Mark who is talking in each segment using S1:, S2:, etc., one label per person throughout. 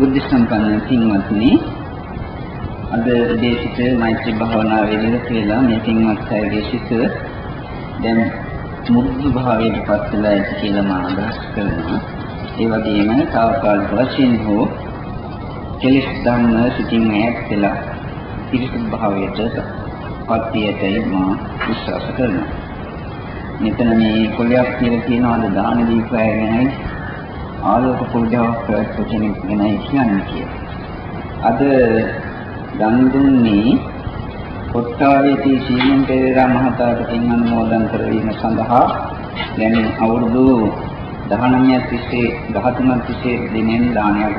S1: බුද්ධ සම්පන්න පින්වත්නි අද දේශිත මෛත්‍රී භාවනාවේ නිරත වෙලා මේ පින්වත් අයගේ සිත දැන් මුරුදු භාවයට පත් වෙලා ඇති කියලා මම අදහස් කරනවා. ඒ වගේම తాවකාලික වශයෙන් හෝ කෙලෙස් ධර්ම සිටින් ඈත් වෙලා පිරිසුදු භාවයට පත් වියතයි මා විශ්වාස කරනවා. මෙතන මේ කොළයක් කියලා කියනවාද දාන දීපය ගැනයි ආලෝක පූජාවක් කරපු කෙනෙක් ගැනයි කියන්නේ කියලා. අද දන් දුන්නේ කොට්ටාවේදී සීමන් පෙරේරා මහතාට පින් අනුමෝදන් කරවීම සඳහා දැන් අවුරුදු 19ක් තිස්සේ 13ක් තිස්සේ දිනෙන් දානයක්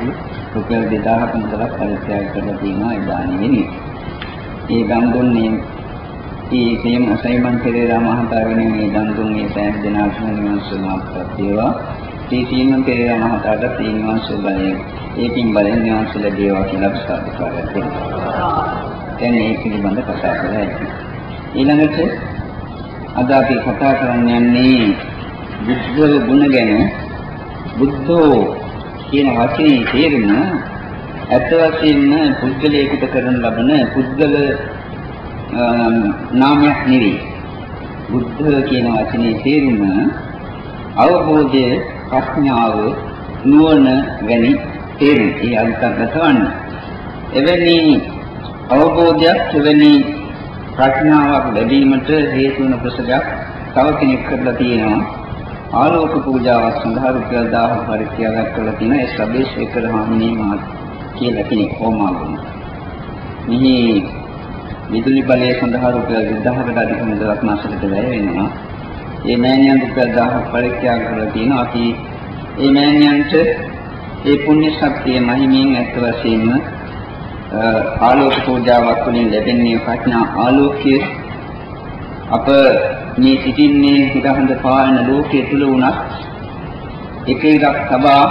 S1: රුපියල් 2000ක මුදලක් පරිත්‍යාග කරලා තියෙනවා ඒ දානෙ වෙනුවෙන්. ඒ දන් දුන්නේ ඒ සීම සීමන් පෙරේරා මහතා වෙනුවෙන් මේ දන් දුන්නේ සෑම දිනකටම නිවන් සුවපත් වේවා. ඒ සීමන් පෙරේරා මහතාට නිවන් සුව බලය ඒකින් බලෙන් නිවන් සුව ලැබේවා කියලා සාදුකාරයක් දෙනවා. දැන් මේ පිළිබඳ කතා කරලා ඉන්නේ. ඊළඟට අද අපි කතා කරන්න යන්නේ බුද්ධ ගුණ ගැන බුද්ධෝ කියන වචනේ තේරුම ඇත්ත වශයෙන්ම පුද්ගලයෙකුට කරන ලබන පුද්ගල නාමයක් නෙවෙයි. බුද්ධ කියන වචනේ තේරුම අවබෝධය, ප්‍රඥාව, නුවණ වැනි තේරුම් ඒ අර්ථගත වන්නේ. එවැනි අවබෝධයක් එවැනි ප්‍රඥාවක් ලැබීමට හේතු වන ප්‍රසගයක් තව කෙනෙක් කරලා තියෙනවා. ආලෝක පූජාවක් සඳහා රුපියල් 1000 පරිත්‍යාගයක් කරලා තියෙන ඒ සබේශේකර හාමිනේ මහත් කියලා කෙනෙක් කොමාගුණ. මෙහි විදුලි බලය සඳහා රුපියල් 2000කට අධික මුදලක් මාසෙකට වැය වෙනවා. ඒ මෑණියන් රුපියල් 1000ක් පරිත්‍යාග කරලා තියෙනවා. අපි ඒ මෑණියන්ට ඒ පුණ්‍ය ශක්තිය මහිමින් ඇත්ත වශයෙන්ම ආලෝක පූජාවක් වලින් ලැබෙන්නේ ප්‍රඥා ආලෝකය අප මේ සිටින්නේ හිතහඳ පායන ලෝකයේ තුල වුණත් එක එකක් තබා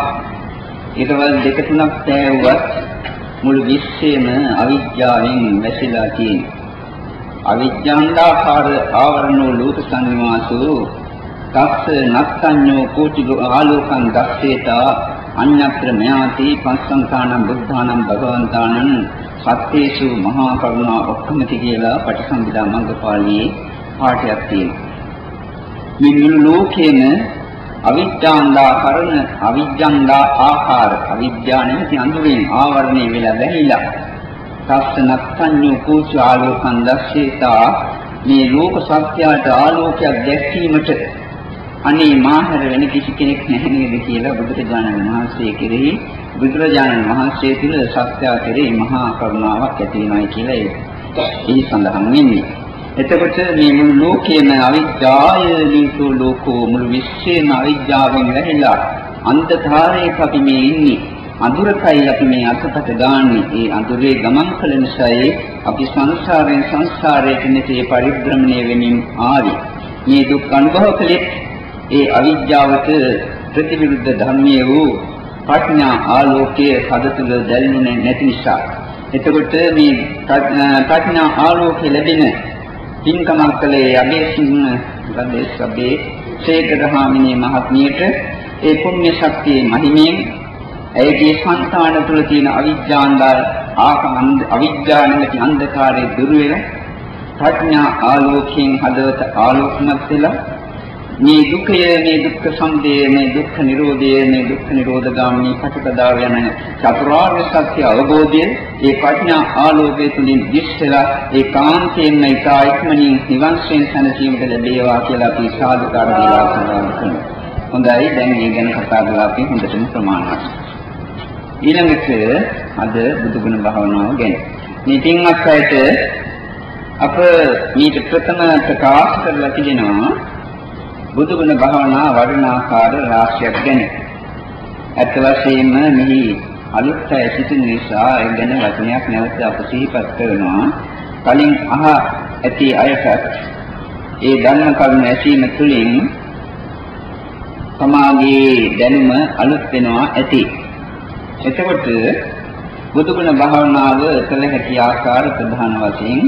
S1: ඊටවල් දෙක තුනක් තෑවුවත් මුළු විශ්වයම අවිද්‍යාවෙන් වැසිලා තියෙනවා. අවිද්‍යාන්දාකාර ආවරණ වූ ලෝක සංනිවාසෝ තස්ස නත්තඤ්ඤෝ කෝටි ආලෝකං දස්සේතා අඤ්ඤත්‍ර මයාති පස්සංකානම් බුද්ධානම් භගවන්තානං සත්‍යේසු මහා කරුණා ඔක්කමති කියලා පටිසම්භිදා මග්ගපාළියේ පාඩයක් තියෙනවා. මේ මුළු ලෝකේම අවිද්‍යාන්දා කරන අවිද්‍යන්දා ආකාර අවිද්‍යාව නැති අඳුරෙන් ආවරණය වෙලා වැහිලා තස්සනක් සංයෝ කෝච ආලෝකං දැස්සේතා මේ ලෝක සත්‍යයට ආලෝකයක් දැක්වීමට අනේ මාහර වෙන කිසි කෙනෙක් නැහැ නේද කියලා බුදුරජාණන් වහන්සේ කෙරෙහි බුදුරජාණන් වහන්සේ තුළ සත්‍ය කෙරෙහි මහා කරුණාවක් ඇති වෙනයි කියලා ඒ සඳහන් වෙන්නේ. එතකොට මේ මුළු ලෝකයේම අවිද්‍යාය නීතු ලෝකෝ මුළු විශ්වයේම අවිද්‍යාවෙන් වැහිලා අන්ධකාරයක අපි මේ ඉන්නේ. අඳුරකයි අපි මේ අසපත ගාන්නේ. ඒ අඳුරේ ගමන් කළ නිසායි අපි සංසාරයෙන් සංසාරයට නැtei පරිභ්‍රමණය වෙමින් ආවේ. මේ දුක් අනුභව කළේ ඒ අවිද්‍යාවට ප්‍රතිවිරුද්ධ ධර්මයේ වූ ප්‍රඥා ආලෝකයේ පද තුල දැල්ුනේ නැති නිසා. එතකොට මේ ප්‍රඥා ආලෝකය ලැබෙන පින්කමක් කළේ අබේසිංහ ගදේශබේ ශේකරහාමිනේ මහත්මියට ඒ පුණ්‍ය ශක්තියේ මහිමයෙන් ඇයගේ සංස්කාර තුළ තියෙන අවිජ්ජාන්දා ආකන්ද අවිජ්ජානමති අන්ධකාරයේ දුර වෙලා ප්‍රඥා ආලෝකයෙන් හදවත ආලෝකමත් වෙලා මේ දුකය මේ දුක්ඛ සමුදය මේ දුක්ඛ නිරෝධය මේ දුක්ඛ නිරෝධගාමී ප්‍රතිපදාව යන චතුරාර්ය සත්‍ය අවබෝධය ඒ ප්‍රඥා ආලෝකයේ තුලින් දිස්සලා ඒ කාන්තයෙන්ම ඉතා ඉක්මනින් නිවන් සෙන් සැනසීමට ලැබේවා කියලා අපි සාදුකාර දීලා කරනවා. හොඳයි දැන් මේ ගැන කතා කරලා අපි හොඳටම ප්‍රමාණවත්. ඊළඟට අද බුදුගුණ භාවනාව ගැන. මේ පින්වත් අයට අප මේක ප්‍රථම ප්‍රකාශ කරලා තිබෙනවා බුදුගුණ භාවනා වඩන ආකාර රාශියක් ගැන. ඇත්ත වශයෙන්ම මෙහි අලුත් අය සිටින නිසා ඒ ගැන වචනයක් නැවත අප සිහිපත් කරනවා. කලින් අහ ඇති අයට ඒ ධර්ම කරුණ ඇසීම තුළින් සමාගයේ දැනුම අලුත් වෙනවා ඇති. එතකොට බුදුගුණ භාවනාව කළ හැකි ආකාර ප්‍රධාන වශයෙන්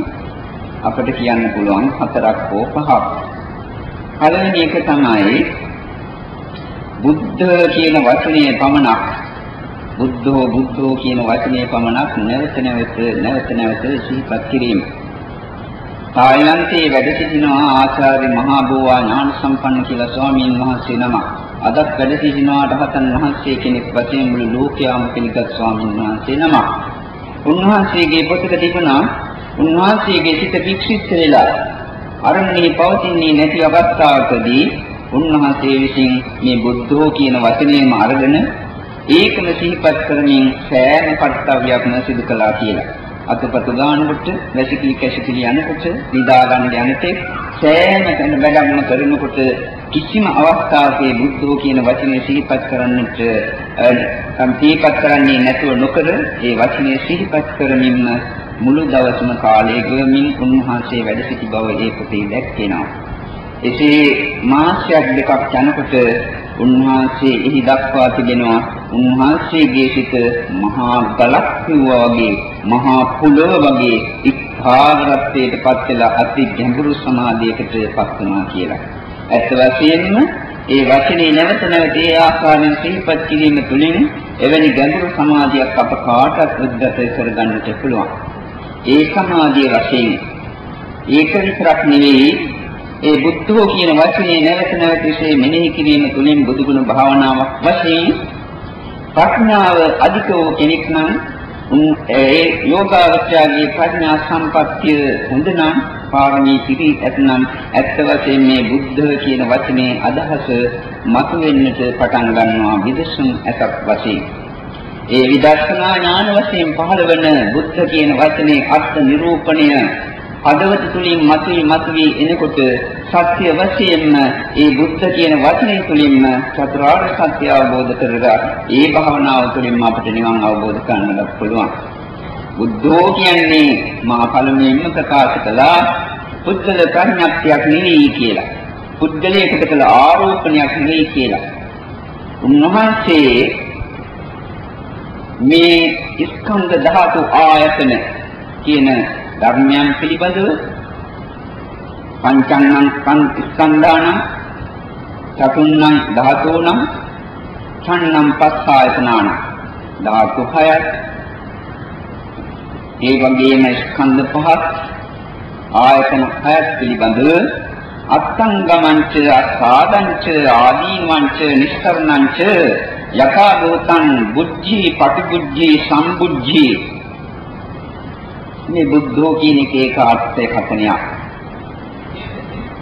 S1: අපිට කියන්න පුළුවන් හතරක් හෝ පහක්. පළවෙනි එක තමයි බුද්ධ කියන වචනය පමණක් බුද්ධෝ බුද්ධෝ කියන වචනේ පමණක් නැවත නැවත නැවත නැවත සිහිපත් කිරීම. තායිලන්තයේ වැඩ සිටිනවා ආචාර්ය මහා බෝවා ඥාන සම්පන්න කියලා ස්වාමීන් වහන්සේ නමක්. අදත් වැඩ සිටිනවා රහතන් වහන්සේ කෙනෙක් වශයෙන් මුළු ලෝකයාම පිළිගත් ස්වාමීන් වහන්සේ නමක්. උන්වහන්සේගේ පොතක තිබුණා උන්වහන්සේගේ සිත වික්ෂිප්ත වෙලා අරණේ පවතින්නේ නැති අවස්ථාවකදී උන්වහන්සේ විසින් මේ බුද්ධෝ කියන වචනේම අරගෙන ඒකම සිහිපත් කරමින් සෑම කර්තව්‍යයක්ම සිදු කළා කියලා. අතපත ගන්නකොට, වැසිකිලි කැසිකිලි යනකොට, නිදා ගන්න යනතෙක් සෑම තැන වැඩම කරනකොට කිසිම අවස්ථාවක බුද්ධෝ කියන වචනේ සිහිපත් කරන්නට සම්පීපත් කරන්නේ නැතුව නොකර ඒ වචනේ සිහිපත් කරමින්ම මුළු දවසම කාලය ගෙවමින් උන්වහන්සේ වැඩ සිටි බව ඒ පොතේ දැක්වෙනවා. එසේ මාසයක් දෙකක් යනකොට උන්වහන්සේ එහි දක්වා තිබෙනවා උන්වහන්සේගේ සිත මහා ගලක් වගේ මහා පොළොව වගේ ඉක්ඛාරත්වයට පත් වෙලා අති ගැඹුරු සමාධියකට පත් වුණා කියලා. ඇත්ත වශයෙන්ම ඒ වචනේ නැවත නැවත ඒ ආකාරයෙන් සිහිපත් කිරීම තුළින් එවැනි ගැඹුරු සමාධියක් අප කාටත් උද්ගත කරගන්නට පුළුවන්. ඒ සමාධිය වශයෙන් ඒක විතරක් නෙවෙයි ඒ බුද්ධෝ කියන වචනේ නැවත නැවත විශේෂ මෙනෙහි කිරීම තුළින් බුදුගුණ භාවනාවක් වශයෙන් ප්‍රඥාව අධික වූ කෙනෙක් නම් ඒ යෝගාවචරයේ ප්‍රඥා සම්පත්තිය හොඳ නම් පාරමී පිරි ඇතනම් ඇත්ත වශයෙන් මේ බුද්ධ කියන වචනේ අදහස මතුවෙන්නට පටන් ගන්නවා විදසුන් ඇතක් වශයෙන්. ඒ විදර්ශනා ඥාන වශයෙන් පහළ වෙන බුද්ධ කියන වචනේ අර්ථ නිරූපණය හදවත තුලින් මතුවී මතුවී එනකොට සත්‍ය වශයෙන්ම ඒ බුද්ධ කියන වචනේ තුලින්ම චතුරාර්ය සත්‍ය අවබෝධ කරගා ඒ භාවනාව තුළින්ම අපිට නිවන් අවබෝධ කරගන්නත් පුළුවන්. බුද්ධෝ කියන්නේ මා පළමුවෙන්ම ප්‍රකාශ කළා පුද්ගල ප්‍රඥාක්තියක් නෙවෙයි කියලා. පුද්ගලයකට කළ ආරෝපණයක් නෙවෙයි කියලා. උන්වහන්සේ මේ ස්කන්ධ ධාතු ආයතන කියන ධර්මයන් පිළිබඳව පංචන්නං ස්කන්ධාන චතුන්නම් ධාතුනම් ඡන්නම් පස්සායතනාන. ධාතු හයත් ඒ වගේම ස්කන්ධ පහත් ආයතන හයත් පිළිබඳව අත්තංගමංච අසාදංච ආදීනවංච නිස්සරණංච යථා භූතං බුද්ධි පටිබුද්ධි සම්බුද්ධි මේ බුද්ධෝ කියන එක ඒක අර්ථය කතනයක්.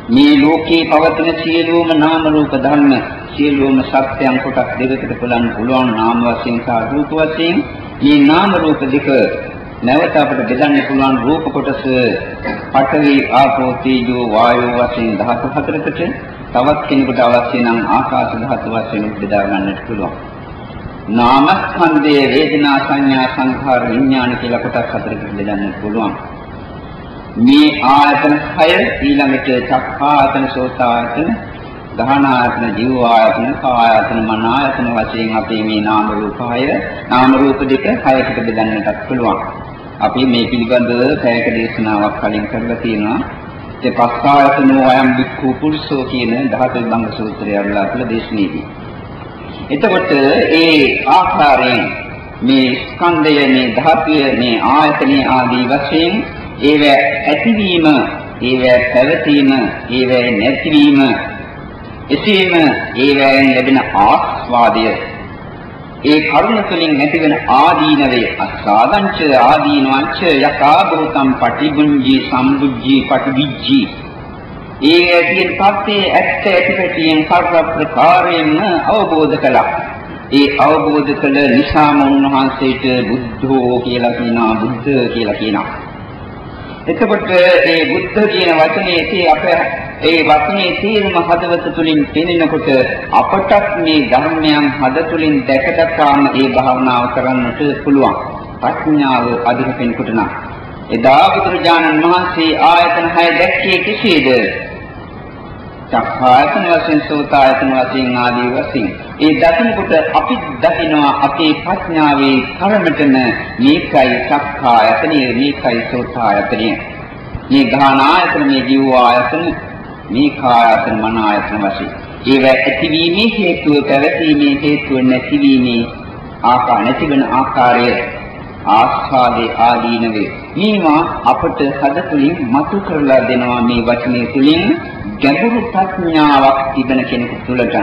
S1: මේ ලෝකේ පවතින සියලුම නාම රූප ධර්ම සියලුම සත්‍යයන් කොටස් දෙකකට පුළුවන් පුළුවන් නාම වශයෙන් සහ රූප වශයෙන් මේ නාම රූප දෙක නැවත අපිට බෙදන්න පුළුවන් රූප කොටස පඨවි ආපෝ තේජෝ වායෝ වශයෙන් ධාතු හතරකට තවත් කෙනෙකුට අවශ්‍ය නම් ආකාශ ධාතු වශයෙන් බෙදා ගන්නට පුළුවන්. නාමස්කන්ධයේ වේදනා සංඥා සංඛාර විඥාන කියලා කොටස් හතරකට බෙදන්න පුළුවන්. මේ ආයතන 6 ඊළඟට චක්ඛායතන සෝතායතන ගහනායතන ජීවායතන කායයතන මනායතන වශයෙන් අපි මේ නාම රූප 6 නාම රූප දෙක 6කට බෙදන්නටත් පුළුවන්. අපි මේ පිළිබඳව පැයක දේශනාවක් කලින් කරලා තියෙනවා. ඒ පස්සායතනෝ අයම් බික්ඛු පුරුෂෝ කියන ධාතු විභංග සූත්‍රය අරලා අපල දේශනේදී. එතකොට ඒ ආකාරයෙන් මේ ස්කන්ධය මේ ධාතුය මේ ආයතන ආදී වශයෙන් ඒව ඇතිවීම ඒව පැවතීම ඒව නැතිවීම එසේම ඒවෙන් ලැබෙන ආස්වාදය ඒ කරුණ තුළින් ඇතිවන ආදීනවේ අසාදංච ආදීනවංච යකා භූතම් පටිබුඤ්ජි සම්බුද්ධි පටිවිජ්ජි. ඒ ඇතින් පස්සේ ඇත්ත ඇතිපැටියෙන් සර්ව ප්‍රකාරයෙන්ම අවබෝධ කළා. ඒ අවබෝධ කළ නිසාම උන්වහන්සේට බුද්ධෝ කියලා කියනවා බුද්ධ කියලා කියනවා. එතකොට මේ බුද්ධ කියන වචනයේ අප ඒ වචනේ තේරුම හදවත තුලින් පෙනෙනකොට අපටත් මේ ධර්මයන් හද තුලින් දැකගත්තාම ඒ භාවනාව කරන්නට පුළුවන්. ප්‍රඥාව අධික වෙනකොට නම් එදා බුදුරජාණන් වහන්සේ ආයතන 6 දැක්කේ කෙසේද? චක්ඛායතන වශයෙන් සෝතායතන වශයෙන් ආදී වශයෙන්. ඒ දකිනකොට අපි දකිනවා අපේ ප්‍රඥාවේ කර්මතන මේකයි චක්ඛායතනෙ මේකයි සෝතායතනෙ මේ ගානායතන මේ ජීවායතන මේ කායතන මනායතන වශයෙන්. ඒව ඇතිවීමේ හේතුව පැවතීමේ හේතුව නැතිවීමේ ආකා නැතිවෙන ආකාරය ආස්වාදේ ආදීනවේ මේවා අපට හදතුලින් මතු කරලා දෙනවා මේ වචනේ තුලින්. ගැඹුරු ප්‍රඥාවක් තිබෙන කෙනෙකු තුළට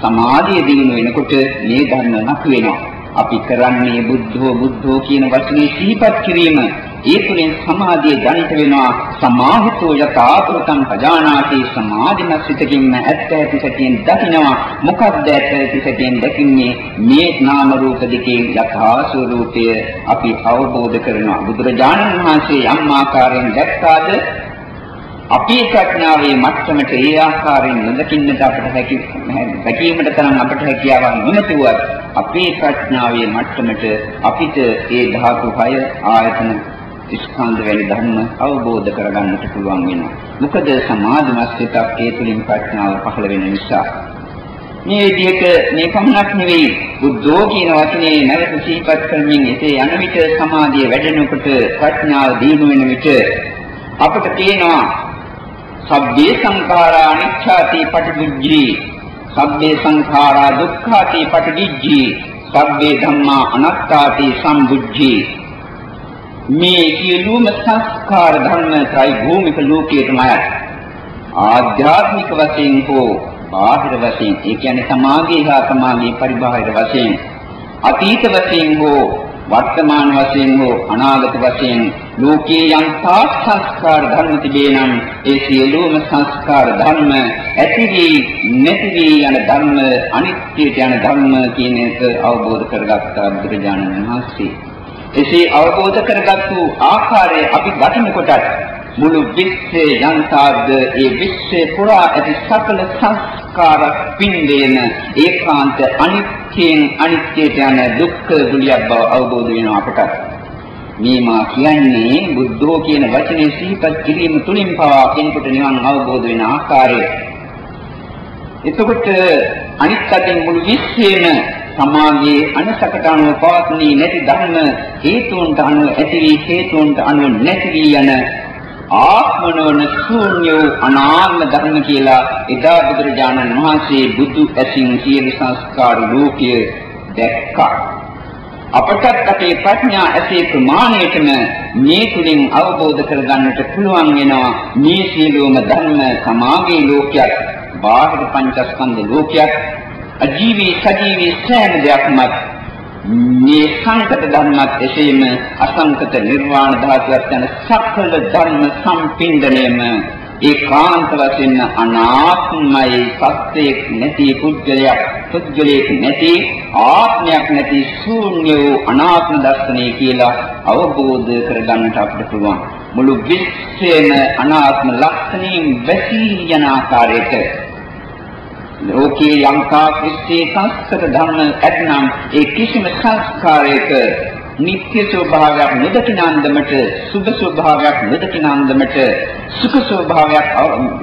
S1: සමාධිය දිනු වෙනකොට මේ ධර්ම නතු වෙනවා අපි කරන්නේ බුද්ධෝ බුද්ධෝ කියන වචනේ සිහිපත් කිරීම. ඒ තුළින් සමාධිය දැනිට වෙනවා. සමාහිතෝ යථාපෘතං පජානාති සමාධිමත් සිතකින්ම ඇත්ත ඇති සැටියෙන් දකිනවා. මොකක්ද ඇත්ත ඇති සැටියෙන් දකින්නේ? මේ නාම රූප දෙකේ යථා ස්වરૂපය අපි අවබෝධ කරනවා. බුදුරජාණන් වහන්සේ යම් ආකාරයෙන් දැක්කාද අපේ ප්‍රඥාවේ මට්ටමට ඒ ආකාරයෙන් නොදකින්නට අපට හැකි දැකීමට තරම් අපට හැකියාවක් නොමැතිවත් අපේ ප්‍රඥාවේ මට්ටමට අපිට ඒ ධාතු 6 ආයතන ස්කන්ධ වැනි ධර්ම අවබෝධ කරගන්නට පුළුවන් වෙනවා. මොකද සමාධිමත් සිතක් ඒ තුලින් ප්‍රඥාව පහළ වෙන නිසා. මේ විදිහට මේ පමණක් නෙවෙයි බුද්ධෝ කියන වචනේ නැවත සිහිපත් කරමින් එසේ යන විට සමාධිය වැඩෙනකොට ප්‍රඥාව දියුණු වෙන විට අපට තේනවා සබ්බේ සංඛාරා අනිච්ඡාති පටිවිජ්ජී සබ්බේ සංඛාරා දුක්ඛාති පටිවිජ්ජී සබ්බේ ධම්මා අනාත්තාති සම්බුද්ධී මේ සියලුම සංස්කාර ධර්ම ත්‍රි භූමික ලෝකයේමයි ආධ්‍යාත්මික වශයෙන් හෝ බාහිර වශයෙන් ඒ කියන්නේ සමාගයේ හා සමාගයේ පරිබාහිර වශයෙන් අතීත වශයෙන් හෝ වර්තමාන වශයෙන් හෝ අනාගත වශයෙන් ලෝකේ යම් සංස්කාර ධර්ම තිබේ නම් ඒ සියලුම සංස්කාර ධර්ම ඇති වී නැති වී යන ධර්ම අනිත්‍යයට යන ධර්ම කියන එක අවබෝධ කරගත්තා බුදුරජාණන් වහන්සේ. එසේ අවබෝධ කරගත්තු ආකාරය අපි දකිනකොටත් මුළු විශ්වයේ යන්තාද ඒ විශ්වයේ පුරා ඇති සකල සංස්කාර පින්දේන ඒකාන්ත අනිත්‍යයෙන් අනිත්‍යයට යන දුක්ඛ ගුලියක් බව අවබෝධ වෙනවා අපට. මේ මා කියන්නේ බුද්ධෝ කියන වචනේ සිහිපත් කිරීම තුලින් පවා කෙනෙකුට නිවන් අවබෝධ වෙන ආකාරය. එතකොට අනිත් අතින් මුළු විශ්වයේම සමාගයේ අනසකට අනුව පවත්නී නැති ධර්ම හේතුන්ට අනුව ඇති වී හේතුන්ට අනුව නැති වී යන ආත්මනෝන ශූන්‍ය අනාත්ම ධර්ම කියලා එදා බුදුරජාණන් වහන්සේ බුදු ඇසින් සියලු සංස්කාර ලෝකයේ දැක්කා. අපටත් අපේ ප්‍රඥා ඇසේ ප්‍රමාණයටම මේ තුලින් අවබෝධ කරගන්නට පුළුවන් වෙනවා මේ සියලුම ධර්ම සමාගයේ ලෝකයක් බාහිර පංචස්කන්ධ ලෝකයක් අජීවී සජීවී සෑම දෙයක්ම මේ සංකත ධර්මත් එසේම අසංකත නිර්වාණ ධාතුවත් යන සකල ධර්ම සම්පින්දණයම ඒකාන්ත වශයෙන් අනාත්මයි. සත්‍යයක් නැති පුද්ගලයක් පුද්ගලයක් නැති ආත්මයක් නැති ශූන්‍ය වූ අනාත්ම දර්ශනය කියලා අවබෝධ කරගන්නට අපිට පුළුවන්. මුළු විශ්වයේම අනාත්ම ලක්ෂණයෙන් වැසී යන ආකාරයට ලෝකේ යම්කා කිසි සංස්කෘත ධර්ම ඇතනම් ඒ කිසිම සංස්කාරයක නිත්‍ය ස්වභාවයක් නොදකින අන්දමට සුභ ස්වභාවයක් නොදකින අන්දමට සුඛ ස්වභාවයක්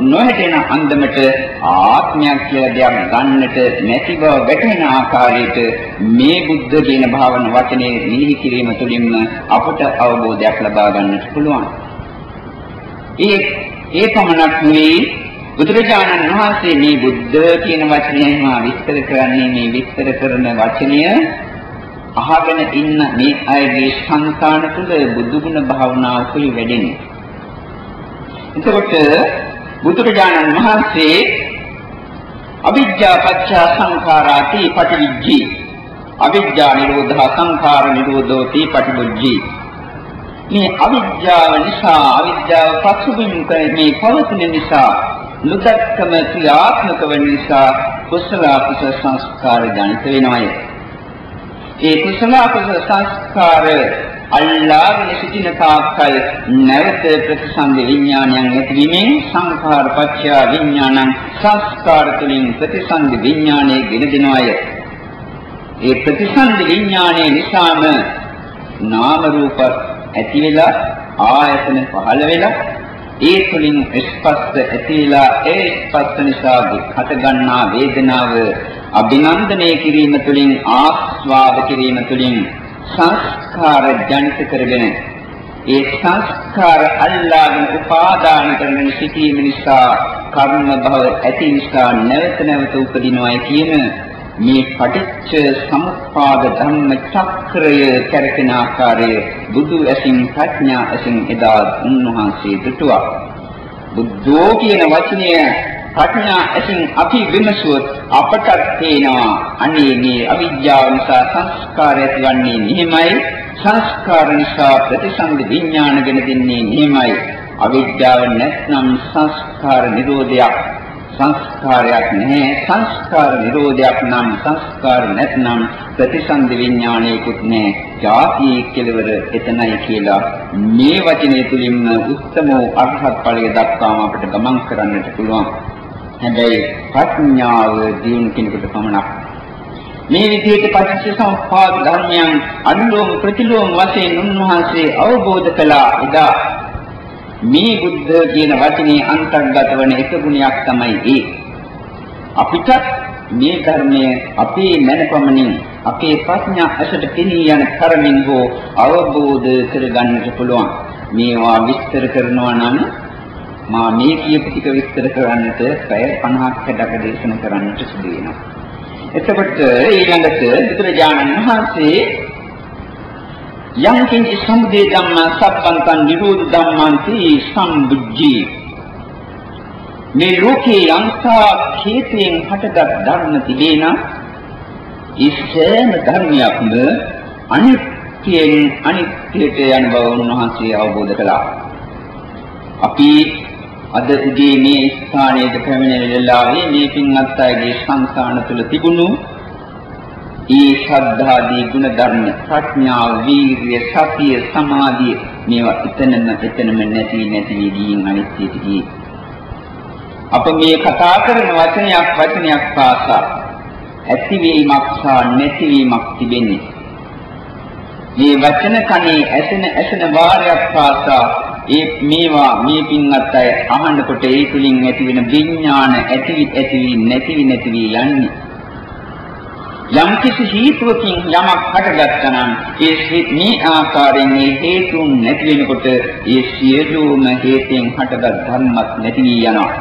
S1: නොහැදෙන අන්දමට ආත්මයක් කියලා දෙයක් ගන්නට නැති බව වැටහෙන ආකාරයට මේ බුද්ධ කියන භාවන වචනේ නිලි කිරීම තුළින්ම අපට අවබෝධයක් ලබා ගන්නට පුළුවන්. ඒ ඒ පමණක් නෙවෙයි බුදුරජාණන් වහන්සේ මේ බුද්ධ කියන වචනයෙන් මා විස්තර කරන්නේ මේ විස්තර කරන වචනය අහගෙන ඉන්න මේ අයගේ සංකාන තුළ බුදුගුණ භාවනාව කුලි වැඩෙන්නේ. එතකොට බුදුරජාණන් වහන්සේ අවිද්‍යා පත්‍ය සංඛාරාති පටිවිජ්ජි අවිද්‍යා නිරෝධා සංඛාර නිරෝධෝති පටිවිජ්ජි මේ අවිද්‍යාව නිසා අවිද්‍යාව පසුබිම් මේ පවතින නිසා නුදක්කම ක්‍රියාත්මක වෙන නිසා කුසල අකුසල සංස්කාර ජනිත වෙනවාය. ඒ කුසල අකුසල සංස්කාර අල්ලාගෙන සිටින තාක්කල් නැවත ප්‍රතිසන්දි විඥානයන් ඇතිවීමෙන් සංඛාර පත්‍ය විඥානං සංස්කාර තුළින් ප්‍රතිසන්දි විඥානයේ ගෙන දෙනවාය. ඒ ප්‍රතිසන්දි විඥානයේ නිසාම නාම රූප ඇති වෙලා ආයතන පහළ වෙලා ඒ තුළින් ස්පස්ත ඇතිලා ඒ ස්පස්ත නිසා හට ගන්නා වේදනාව අභිනන්දනය කිරීම තුළින් ආස්වාද කිරීම තුළින් සංස්කාර ජනිත කරගෙන ඒ සංස්කාර අල්ලාගෙන උපාදාන කරගෙන සිටීම නිසා කර්ම භව ඇති නිසා නැවත නැවත උපදිනවායි කියන මේ පටිච්ච සමුප්පාද ධම්ම චක්‍රය කැරකෙන ආකාරය බුදු ඇසින් ප්‍රඥා ඇසින් එදා උන්වහන්සේ දුටුවා. බුද්ධෝ කියන වචනය ප්‍රඥා ඇසින් අපි විමසුවොත් අපට තේනවා අනේ මේ අවිද්‍යාව නිසා සංස්කාර ඇතිවන්නේ නිහිමයි සංස්කාර නිසා ප්‍රතිසන්දි විඥාන ගෙන දෙන්නේ නිහිමයි අවිද්‍යාව නැත්නම් සංස්කාර නිරෝධයක්. සංස්කාරයක් නැහැ. සංස්කාර නිරෝධයක් නම් සංස්කාර නැත්නම් ප්‍රතිසන්දි විඥානයකුත් නැහැ. ජාති කෙලවර එතනයි කියලා මේ වචනේ තුලින්ම උත්තම අරහත් ඵලය දක්වාම අපිට ගමන් කරන්නට පුළුවන්. හැබැයි ප්‍රඥාව දියුණු කෙනෙකුට පමණක්. මේ විදිහට පටිච්චසමුප්පාද ධර්මයන් අනුලෝම ප්‍රතිලෝම වශයෙන් උන්වහන්සේ අවබෝධ කළා. එදා මේ බුද්ධ කියන වචනේ අන්තර්ගත වන එක ගුණයක් තමයි ඒ. අපිට මේ ධර්මය අපේ මනපමණින් අපේ ප්‍රඥා ඇසට පෙනී යන කර්මින් හෝ අවබෝධ කරගන්නට පුළුවන්. මේවා විස්තර කරනවා නම් මා මේ කියපු ටික විස්තර කරන්නට පැය 50ක් 60ක දේශන කරන්නට සිදු වෙනවා. එතකොට ඊළඟට බුදුරජාණන් වහන්සේ යම් කිංචි සමුදේ ධම්මා සබ්බන්තං නිරෝධ ධම්මන්ති සම්බුද්ධි මේ ලෝකේ යම්තා හේතෙන් හටගත් ධර්ම තිබේන ඒ සෑම ධර්මයක්ම අනිත්‍යයෙන් අනිත්‍යයට යන බව උන්වහන්සේ අවබෝධ කළා. අපි අද උදේ මේ ස්ථානයේ පැමිණෙන වෙලාවේ මේ පින්වත් අයගේ සංසාන තුළ තිබුණු ඒ ශ්‍රද්ධාදී ගුණ ධර්ම ප්‍රඥාව වීර්ය සතිය සමාධිය මේවා එතනම එතනම නැති නැති වීදින් අනිත්‍යයට ගියේ අප මේ කතා කරන වචනයක් වචනයක් පාසා ඇතිවීමක් සහ නැතිවීමක් තිබෙන්නේ. මේ වචන කණේ ඇසෙන ඇසෙන වාරයක් පාසා ඒ මේවා මේ පින්වත් අය අහනකොට ඒ තුලින් ඇතිවෙන විඥාන ඇතිවි ඇතිවි නැතිවි නැතිවි යන්නේ. යම් කිසි හේතුවකින් යමක් හටගත්තා නම් ඒ මේ ආකාරයෙන් මේ හේතුන් නැති වෙනකොට ඒ සියලුම හේතෙන් හටගත් ධර්මත් නැති වී යනවා.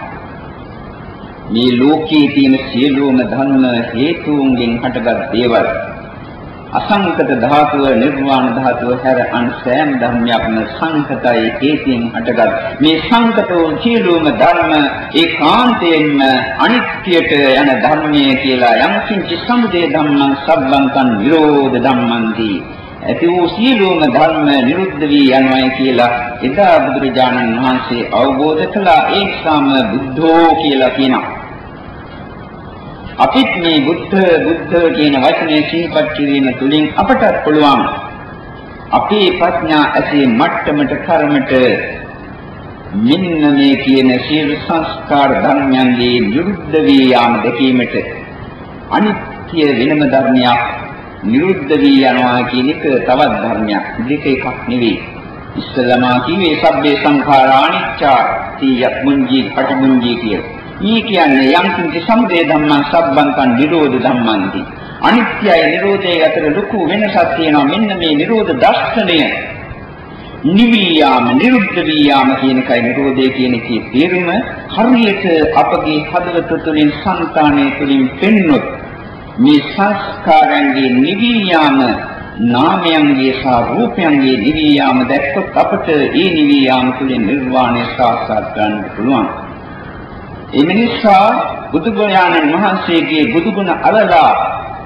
S1: මේ ලෝකයේ තියෙන සියලුම ධර්ම හේතුන්ගෙන් හටගත් දේවල්. අසංකත ධාතුව නිර්වාණ ධාතුව හැර අන් සෑම ධර්මයක්ම සංකතයි හේතියෙන් හටගත්. මේ සංකතෝ සියලුම ධර්ම ඒකාන්තයෙන්ම අනිත්‍යයට යන ධර්මයේ කියලා යම් කිංචි සමුදය ධම්මං සබ්බංකං නිරෝධ ධම්මන්ති ඇති වූ සියලුම ධර්ම නිරුද්ධ වී යනවායි කියලා එදා බුදුරජාණන් වහන්සේ අවබෝධ කළා. ඒ සාම බුද්ධෝ කියලා කියනවා. අපිත් මේ බුද්ධ බුද්ධ කියන වචනේ සිහිපත් කිරීම තුළින් අපට පුළුවන්. අපේ ප්‍රඥා ඇසේ මට්ටමට කර්මට මෙන්න මේ කියන සියලු සංස්කාර ධර්මයන්ගේ නිරුද්ධ වී යාම දැකීමට අනිත්‍ය වෙනම ධර්මයක් නිරුද්ධ වී යනවා කියන එක තවත් ධර්මයක්. දෙක එකක් නෙවෙයි. ඉස්සලමා කිව්වේ සබ්බේ සංඛාරා අනිච්චා. තීය මුංජී පටිමුංජී කියලා. ඊ කියන්නේ යම් කිසි සමුදය ධම්මං සබ්බංකං නිරෝධ ධම්මන්ති. අනිත්‍යයි නිරෝධයේ අතර ලොකු වෙනසක් තියෙනවා. මෙන්න මේ නිරෝධ දර්ශනය නිවියාම නිරුද්ධ වියාම කියන කයි නිරෝධය කියන කී තේරුම හරියට අපගේ හදවත තුළින් సంతානය තුළින් පෙන්වොත් මේ සංස්කාරයන්ගේ නිවියාම නාමයන්ගේ සහ රූපයන්ගේ නිවියාම දැක්කොත් අපට ඒ නිවියාම තුළින් නිර්වාණය සාක්ෂාත් කරගන්න පුළුවන්. ඒ නිසා බුදුගුණයන්න් වහන්සේගේ බුදුගුණ අලලා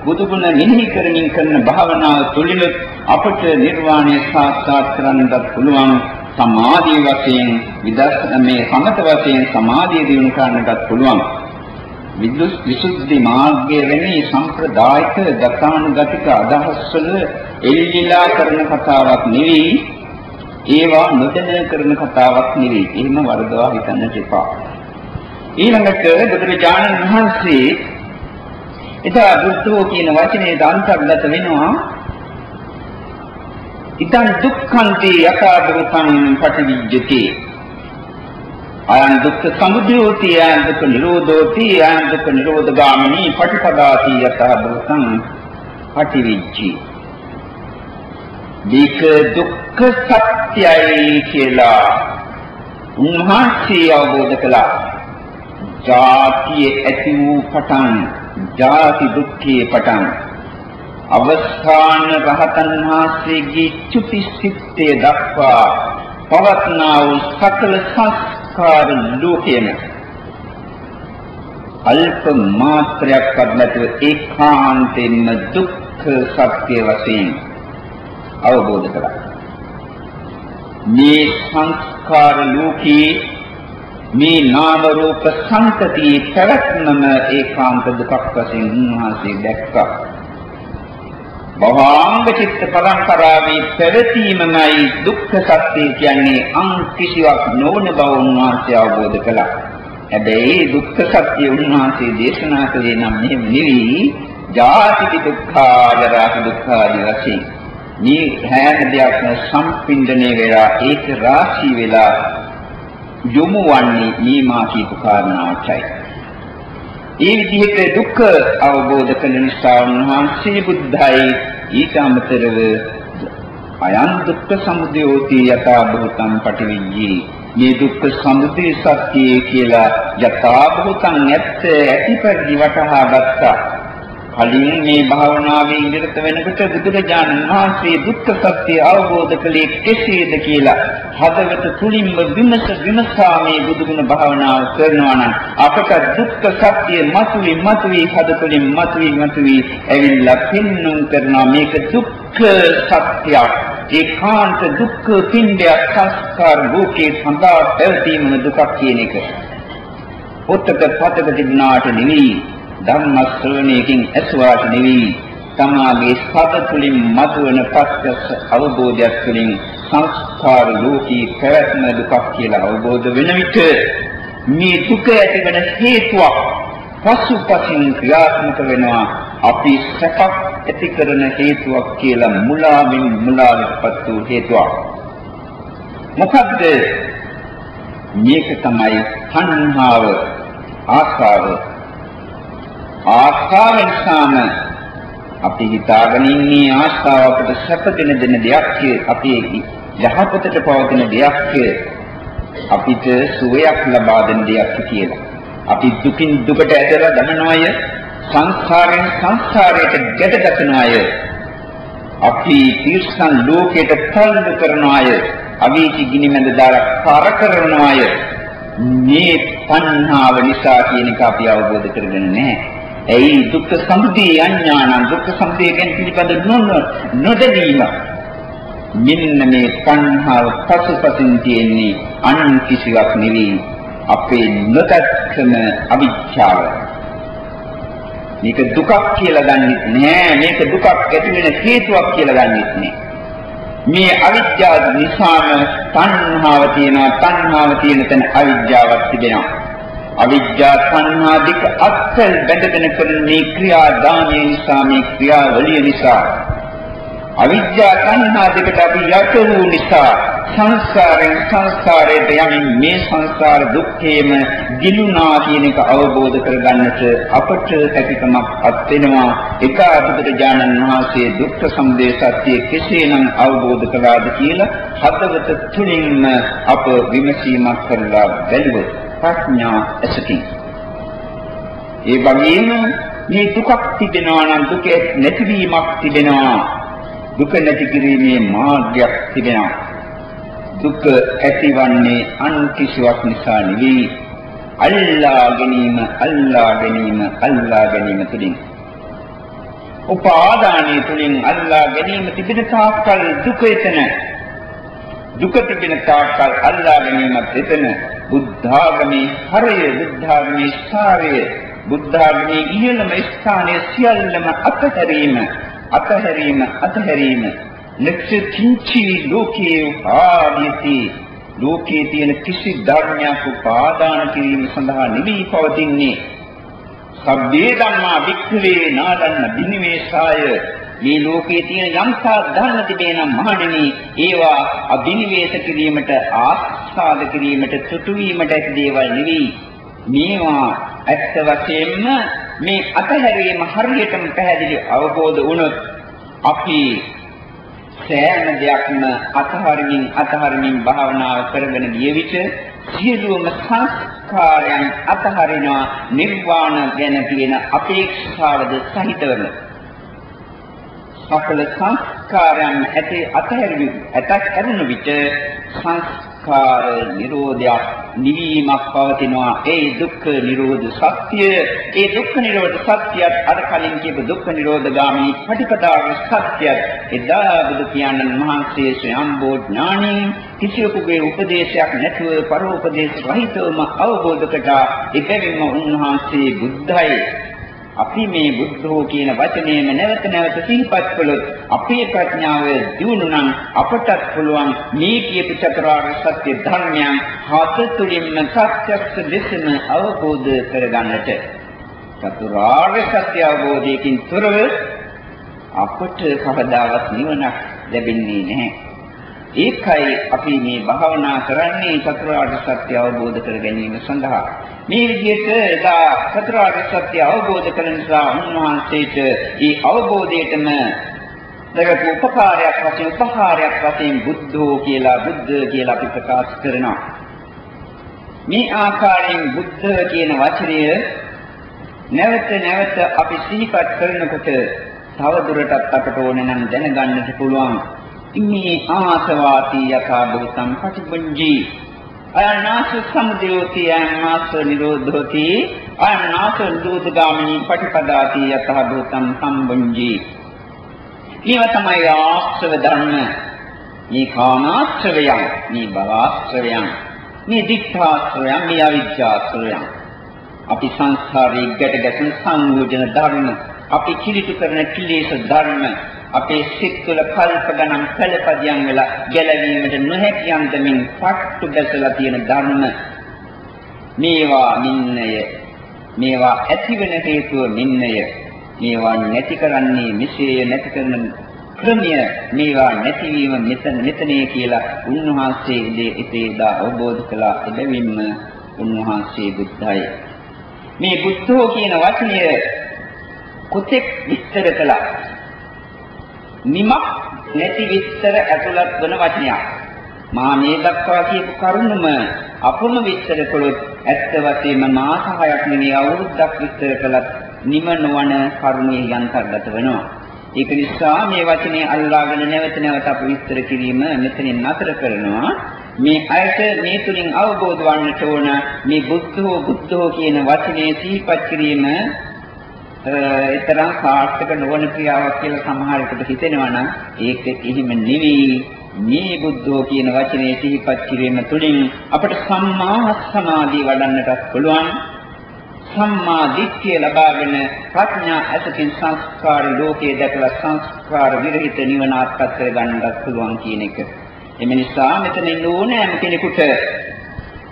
S1: බුදුගුණ මෙනෙහි කරමින් කරන භාවනාව තුළින් අපට නිර්වාණය සාක්ෂාත් කරගන්නත් පුළුවන්. සමාධිය වශයෙන් විදර්ශන මේ සමත වශයෙන් සමාධිය දිනු කරන්නටත් පුළුවන්. විදුස් විසුද්ධි මාර්ගයේ වෙන්නේ සම්ප්‍රදායික ගතානුගතික අදහස් වල එල්ලිලා කරන කතාවක් නෙවෙයි ඒවා නොදැන කරන කතාවක් නෙවෙයි. එහෙම වරදවා හිතන්නට එපා. ඊළඟට බුදුරජාණන් වහන්සේ එදා බුද්ධෝ කියන වචනේ අන්තර්ගත වෙනවා. ඉදන් දුක්ඛන්ති යථාභූතං පටිවිජ්ජති අයං දුක්ඛ සමුදයෝති අයං දුක්ඛ නිරෝධෝති අයං දුක්ඛ නිරෝධගාමිනී පටිපදාති යථාභූතං පටිවිජ්ජි. දීක දුක්ඛ සත්‍යයි කියලා උන්වහන්සේ අවබෝධ කළා. ජාතිය ඇති වූ පටන් ජාති දුක්ඛේ පටන් අවස්ථාන රහතන් වහන්සේගේ චුති සිත්තේ දක්වා පවත්නා වූ සකල සංස්කාර ලෝකයේම අල්ප මාත්‍රයක්වත් නැතුව ඒකාන්තයෙන්ම දුක්ඛ සත්‍ය වශයෙන් අවබෝධ කරගන්න. මේ සංස්කාර ලෝකේ මේ නාම රූප සංතතියේ පැවැත්මම ඒකාන්ත දුකක් වශයෙන් උන්වහන්සේ දැක්කා. භවංග චිත්ත පරම්පරාවේ පැවතීමමයි දුක්ඛ සත්‍ය කියන්නේ අන් කිසිවක් නොවන බව උන්වහන්සේ අවබෝධ කළා. හැබැයි දුක්ඛ සත්‍ය උන්වහන්සේ දේශනා කළේ නම් මෙහෙම නෙවෙයි. ජාති දුක්ඛ, ජරා දුක්ඛ ආදී වශයෙන්. මේ හැම දෙයක්ම සම්පින්දණය වෙලා ඒක රාශී වෙලා යොමු වන්නේ මේ මා කියපු කාරණාවටයි. ඒ විදිහට දුක්ඛ අවබෝධ කළ නිසා උන්වහන්සේ බුද්ධයි ඊට අමතරව අයං දුක්ඛ සමුදයෝති යථා භූතං පටිවිජ්ජී මේ දුක්ඛ සමුදය සත්‍යය කියලා යථා භූතං ඇත්ත ඇතිපරිදි වටහා ගත්තා කලින් මේ භාවනාවේ ඉඳිරත වෙනකොට බුදුරජාණන් වහන්සේ දුක්ඛ සත්‍ය අවබෝධ කළේ කෙසේද කියලා හදවත තුලින්ම විමස විමසා මේ බුදුගුණ භාවනාව කරනවා නම් අපට දුක්ඛ සත්‍ය මතුවි මතුවි හද තුලින් මතුවි මතුවි ඇවිල්ලා පින්නුම් කරනවා. මේක දුක්ඛ සත්‍යයක්. ඒකාන්ත දුක්ඛ පින්ඩයක් සංස්කාර භූකේ සඳහා පැවතීම දුකක් කියන එක. පොතක පතක තිබුණාට නෙවෙයි. ධර්ම ශ්‍රවණයකින් ඇසුවාට නෙවෙයි තමාගේ සත තුළින් මතුවන පස්ස අවබෝධයක් තුළින් සංස්කාර ලෝකී පැවැත්ම දුකක් කියලා අවබෝධ වෙන විට මේ දුක ඇතිවන හේතුවක් පසුපසින් ක්‍රියාත්මක වෙනවා. අපි සැපක් ඇති කරන හේතුවක් කියලා මුලාවෙන් මුලාවටපත් වූ හේතුවක්. මොකද්ද? මේක තමයි තණ්හාව ආශාව ආස්ථාව නිසාම අපි හිතාගෙන ඉන්නේ ආස්ථාව අපට සැප දෙන දෙන දෙයක් අපි යහපතට පවතින දෙයක් අපිට සුවයක් ලබා දෙන දෙයක් කියලා. අපි දුකින් දුකට ඇදලා දමනවාය සංස්කාරයෙන් සංස්කාරයට ගැට ගන්නවාය. අපි තීර්ෂණ ලෝකයට තල්ලු කරනවාය. අවීචි ගිනිමැද දාලා කර කරනවාය. මේ තණ්හාව නිසා කියන එක අපි අවබෝධ කරගන්නේ නැහැ. ඇයි දුක්ඛ සමුදය අඥානං. දුක්ඛ සමුදය ගැන පිළිබඳ නොන නොදැනීම. මෙන්න මේ සංහාව පසුපසින් තියෙන්නේ අනන් කිසිවක් නෙවෙයි. අපේ නොදක්කම අවිච්ඡාව මේක දුකක් කියලා දන්නෙත් නෑ මේක දුකක් ඇති වෙන හේතුවක් කියලා දන්නෙත් නෑ මේ අවිද්‍යාව නිසාම තණ්හාව තියෙනවා. තණ්හාව තියෙන තැන අවිද්‍යාවක් තිබෙනවා. අවිජ්ජා සංහා දෙක අත්සල් බැඳගෙන කරන මේ ක්‍රියාදාමය නිසා මේ ක්‍රියාවලිය නිසා. අවිජ්ජා සංහා දෙකට අපි යට වූ නිසා සංසාරයෙන් සංසාරයට යමින් මේ සංසාර දුක්ඛේම ගිලුනා කියන එක අවබෝධ කරගන්නට අපට හැකියාවක් අත් වෙනවා එක අපිට ඥානන් වහන්සේ දුක්ඛ සමුදය සත්‍ය කෙසේනම් අවබෝධ කළාද කියලා හදවත තුලින්ම අප විමසීමක් කරලා බැලුවොත් ප්‍රඥා ඇසකින්. ඒ වගේම මේ දුකක් තිබෙනවා නම් දුක නැතිවීමක් තිබෙනවා. දුක නැති කිරීමේ මාර්ගයක් තිබෙනවා. දුක ඇතිවන්නේ අන් කිසිවක් නිසා නෙවෙයි. අල්ලා ගැනීම, අල්ලා ගැනීම, අල්ලා ගැනීම තුලින්. උපාදානයේ තුලින් අල්ලා ගැනීම තිබෙන තාක්කල් දුක එතන. දුක තිබෙන තාක්කල් අල්ලා ගැනීමත් එතන. බුද්ධාගමේ හරය බුද්ධාගමේ සාරය බුද්ධාගමේ ඉහළම ස්ථානයේ සියල්ලම අතහැරීම අතහැරීම අතහැරීම. ලක්ෂ කිංචි ලෝකේ ආදීති ලෝකේ තියෙන කිසි ධර්මයක් උපාදාන කිරීම සඳහා නිවි පවතින්නේ. සබ්බේ ධම්මා වික්ඛවේ නාදන්න බිනිවේසාය මේ ලෝකයේ තියෙන යම්සා ධර්ම තිබේ නම් මහණෙනි ඒවා අභිනිවේෂ කිරීමට ආස්වාද කිරීමට සුතු වීමට ඇති දේවල් නෙවෙයි. මේවා ඇත්ත වශයෙන්ම මේ අතහැරීම හරියටම පැහැදිලි අවබෝධ වුණොත් අපි සෑම දෙයක්ම අතහරින්න අතහරින්න භාවනාව කරගෙන ගිය විට සියලුම සංස්කාරයන් අතහරිනවා නිර්වාණ ගැන තියෙන අපේක්ෂාවද සහිතවම. සකල සංස්කාරයන් ඇති අතහැරවි ඇතක් කරන විට සංස්කාර නිරෝධයක් නිවීමක් පවතිනවා. ඒ දුක්ඛ නිරෝධ සත්‍ය ඒ දුක්ඛ නිරෝධ සත්‍යයත් අර කලින් කියපු දුක්ඛ නිරෝධ ගාමිනී පටිපදාවේ සත්‍යයත් එදා බුදු පියාණන් වහන්සේ ස්වයම්බෝ ඥාණින් කිසිවෙකුගේ උපදේශයක් නැතුව පරෝපදේශ රහිතවම අවබෝධ කළා. එබැවින්ම උන්වහන්සේ බුද්ධයි. අපි මේ බුද්ධෝ කියන වචනයම නැවත නැවත සිහිපත් කළොත් අපේ ප්‍රඥාව දියුණු නම් අපටත් පුළුවන් මේ කියපු චතුරාර්ය සත්‍ය ධර්මයන් හත තුලින්ම සත්‍යක්ෂ දෙසම අවබෝධ කරගන්නට. චතුරාර්ය සත්‍ය අවබෝධයකින් තොරව අපට කවදාවත් නිවනක් ලැබෙන්නේ නැහැ. ඒකයි අපි මේ භාවනා කරන්නේ චතුරාර්ය සත්‍ය අවබෝධ කර ගැනීම සඳහා. මේ විදිහට එදා චතුරාර්ය සත්‍ය අවබෝධ කරන නිසා උන්වහන්සේට ඒ අවබෝධයටම දෙකට උපකාරයක් වශයෙන් උපකාරයක් වශයෙන් බුද්ධෝ කියලා බුද්ධ කියලා අපි ප්‍රකාශ කරනවා. මේ ආකාරයෙන් බුද්ධ කියන වචනය නැවත නැවත අපි සිහිපත් කරනකොට තව දුරටත් අපට ඕන නම් දැනගන්නට පුළුවන් ඉමේ ආසවාති යථා භූතං පටිපංජී අයනාස සමුදයෝති අයනාස නිරෝධෝති අයනාස නිරෝධගාමිනී පටිපදාති යථා භූතං සම්බුංජී. මේව තමයි ආශ්‍රව ධර්ම. මේ කාමාශ්‍රවයන් මේ භවආශ්‍රවයන් මේ දික්ඛාශ්‍රවයන් මේ අවිජ්ජාශ්‍රවයන්. අපි සංස්කාරයේ ගැට ගැසෙන සංයෝජන ධර්ම. අපි කිලිතු කරන කිලේශ ධර්ම අපේ සිත් තුළ කල්ප ගණන් කලපදියම් වෙලා ගැලවීමට නොහැකි අන්දමින් පට්ටු ගැසලා තියෙන ධර්ම. මේවා නින්නය මේවා ඇතිවෙන හේතුව නින්නය මේවා නැති කරන්නේ මෙසේය නැති කරන ක්‍රමය මේවා නැතිවීම මෙතන මෙතනේ කියලා උන්වහන්සේ ඉතේදා අවබෝධ කළා එබැවින්ම උන්වහන්සේ බුද්ධයි. මේ බුද්ධෝ කියන වචනය කොතෙක් විස්තර කළා නිමක් නැති විස්තර ඇතුළත් වන වචනයක්. මා මේ දක්වා කියපු කරුණම අපම විස්තර කළොත් ඇත්ත වශයෙන්ම මාස 6ක් නෙවෙයි අවුරුද්දක් විස්තර කළත් නිම නොවන කරුණේ යන්තර්ගත වෙනවා. ඒක නිසා මේ වචනේ අල්ලාගෙන නැවත නැවත අප විස්තර කිරීම මෙතනින් නතර කරනවා. මේ අයට මේ තුලින් අවබෝධ වන්නට ඕන මේ බුද්ධෝ බුද්ධෝ කියන වචනේ සිහිපත් කිරීම ඒතරම් සාර්ථක නොවන ක්‍රියාවක් කියලා සමහරකට හිතෙනවා නම් ඒක එහෙම නෙවෙයි මේ බුද්ධෝ කියන වචනේ සිහිපත් කිරීම තුළින් අපට සම්මා සමාධිය වඩන්නටත් පුළුවන් සම්මා දිට්ඨිය ලබාගෙන ප්‍රඥා ඇසකින් සංස්කාර ලෝකයේ දැකලා සංස්කාර විරහිත නිවන ආත්පත් කර ගන්නටත් පුළුවන් කියන එක. එම නිසා මෙතන ඉන්න ඕනෑම කෙනෙකුට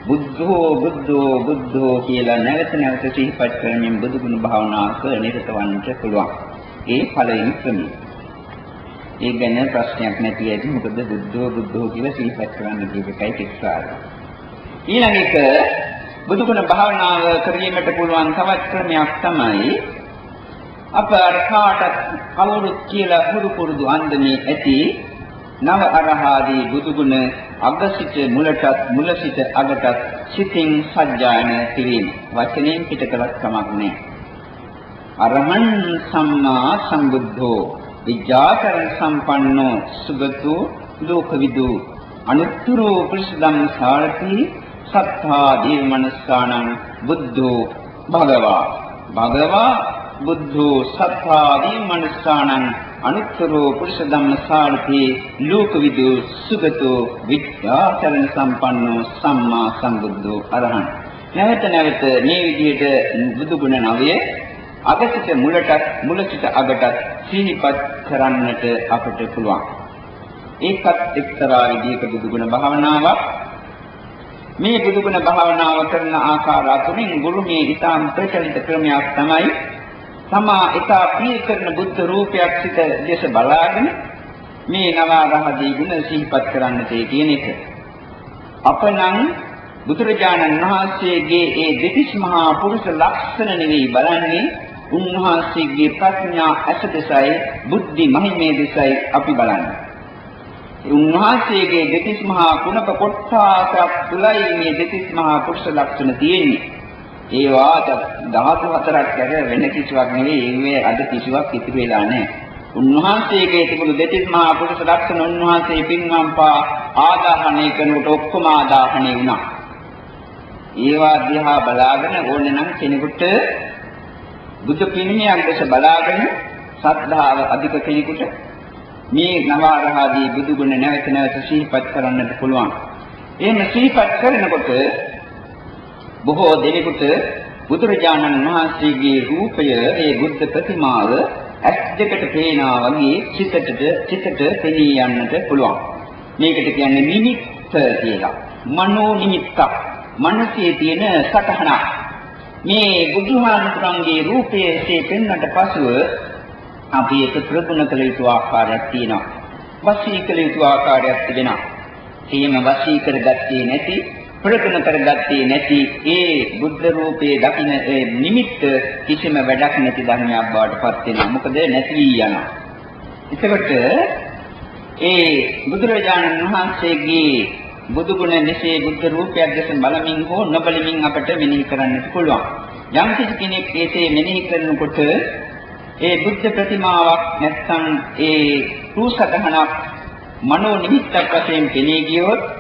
S1: බුද්ධෝ බුද්ධෝ බුද්ධෝ කියලා නැවත නැවත සිහිපත් කරමින් බුදුගුණ භාවනාවක නිරත වන්නට පුළුවන්. ඒ පළවෙනි ක්‍රමය. ඒ ගැන ප්‍රශ්නයක් නැති ඇති මොකද බුද්ධෝ බුද්ධෝ කියලා සිහිපත් කරන්න කියන එකයි තිස්සාර. ඊළඟ එක බුදුගුණ භාවනාව කිරීමට පුළුවන් තවත් ක්‍රමයක් තමයි අප අර කාටත් කවුරුත් කියලා හුරු පුරුදු අන්දමේ ඇති නව අරහාදී බුදුගුණ අග සිට මුලටත් මුල සිට අගටත් සිතින් සජ්ජායන කිරීම වචනෙන් පිට කළත් කමක් නැහැ. අරහං සම්මා සම්බුද්ධෝ විජාකරණ සම්පන්නෝ සුගතෝ ලෝකවිදු අනුත්තරෝ පුරිසදම් සාරති සත්තා දීමනස්සානං බුද්ධෝ භගවා භගවා බුද්ධෝ සත්තා දීමනස්සානං අනුත්තරෝ පුරුෂ ධම්ම සාරති ලෝකවිදු සුගතෝ විද්‍යාචරණ සම්පන්නෝ සම්මා සම්බුද්ධෝ අරහං. නැවත නැවත මේ විදිහට බුදු ගුණ නවය අගසිට මුලටත් මුල සිට අගටත් සිහිපත් කරන්නට අපට පුළුවන්. ඒකත් එක්තරා විදිහක බුදු ගුණ භාවනාවක්. මේ බුදු ගුණ භාවනාව කරන ආකාර අතුරින් ගුරුමේ ඊටාම් ප්‍රචලිත ක්‍රමයක් තමයි තමා එක ප්‍රිය කරන බුද්ධ රූපයක් සිට දේශ බලාගෙන මේ නවාරහදී ගුණ සිහිපත් කරන්නට කියන එක. අපනම් බුදුරජාණන් වහන්සේගේ ඒ දෙතිස් මහා පුරුෂ ලක්ෂණ නෙවෙයි බලන්නේ උන්වහන්සේගේ ප්‍රඥා ඇස දෙසයි බුද්ධි මහිමේ දෙසයි අපි බලන්නේ. උන්වහන්සේගේ දෙතිස් මහා කුණක කොට්ටාසක් තුලයි මේ දෙතිස් මහා පුරුෂ ලක්ෂණ තියෙන්නේ. ඒවා ධාතු හතරක් කර වෙන කිසිවක් නෙවෙයි. ඒවේ අද කිසිවක් ඉතිරි වෙලා නැහැ. උන්වහන්සේගේ තිබුණු දෙතිස් මහා පුරුෂ ලක්ෂණ උන්වහන්සේ පින්වම්පා ආදාහණය කරනකොට ඔක්කොම ආදාහණය වුණා. ඒවා දිහා බලාගෙන ඕනේ නම් කෙනෙකුට බුදු පිළිමයක් දැස බලාගෙන සද්ධාව අධික කෙනෙකුට මේ නවරහදී බුදු ගුණ නැවත නැවත සිහිපත් කරන්නට පුළුවන්. එහෙම සිහිපත් කරනකොට බොහෝ දෙනෙකුට බුදුරජාණන් වහන්සේගේ රූපය ඒ බුද්ධ ප්‍රතිමාව ඇස් දෙකට පේනා වගේ චිතටට චිතට පෙනී යන්නට පුළුවන්. මේකට කියන්නේ නිමිත්ත කියලා. මනෝ නිමිත්තක්. මනසේ තියෙන සතහනක්. මේ බුදුහාමුදුරන්ගේ රූපයේ පෙන්නට පසුව අපි ඒක ප්‍රගුණ කළ යුතු ආකාරයක් තියෙනවා. වශී කළ යුතු ආකාරයක් තිබෙනවා. එහෙම වශී කරගත්තේ නැති ප්‍රගුණ කරගත්තේ නැති ඒ බුද්ධ රූපයේ දකින්න ඒ නිමිත්ත කිසිම වැඩක් නැති ධර්මයක් බවට පත් වෙනවා. මොකද නැති වී යනවා. එතකොට ඒ බුදුරජාණන් වහන්සේගේ බුදු ගුණ මෙසේ බුද්ධ රූපයක් දැස බලමින් හෝ නොබලමින් අපට මෙනෙහි කරන්නට පුළුවන්. යම් කිසි කෙනෙක් ඒසේ මෙනෙහි කරනකොට ඒ බුද්ධ ප්‍රතිමාවක් නැත්නම් ඒ රූසකහනක් මනෝ නිමිත්තක් වශයෙන් පෙනී ගියොත්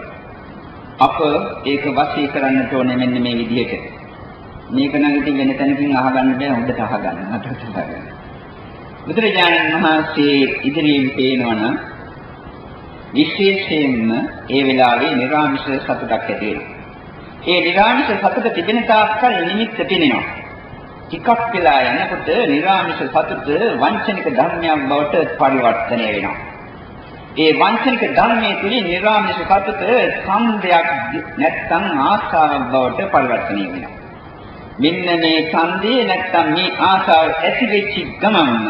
S1: අප ඒක වශී කරන්නට ඕනේ මෙන්න මේ විදිහට. මේක නම් ඉතින් වෙන තැනකින් අහගන්න බෑ හොඳට අහගන්න. අතට අහගන්න. බුදුරජාණන් වහන්සේ ඉදිරියෙන් පේනවනම් විශේෂයෙන්ම ඒ වෙලාවේ නිර්ආමිෂ සතුටක් ඇති වෙනවා. ඒ නිර්ආමිෂ සතුට තිබෙන තාක්කල් නිමිත්ත පෙනෙනවා. ටිකක් වෙලා යනකොට නිර්ආමිෂ සතුට වංචනික ධර්මයක් බවට පරිවර්තනය වෙනවා. ඒ වංචනික ධර්මයේ තුලින් නිර්ආමිෂ සතුට ඡන්දයක් නැත්නම් ආශාවක් බවට පරිවර්තනය වෙනවා. මෙන්න මේ ඡන්දේ නැත්නම් මේ ආශාව ඇති වෙච්ච ගමන්ම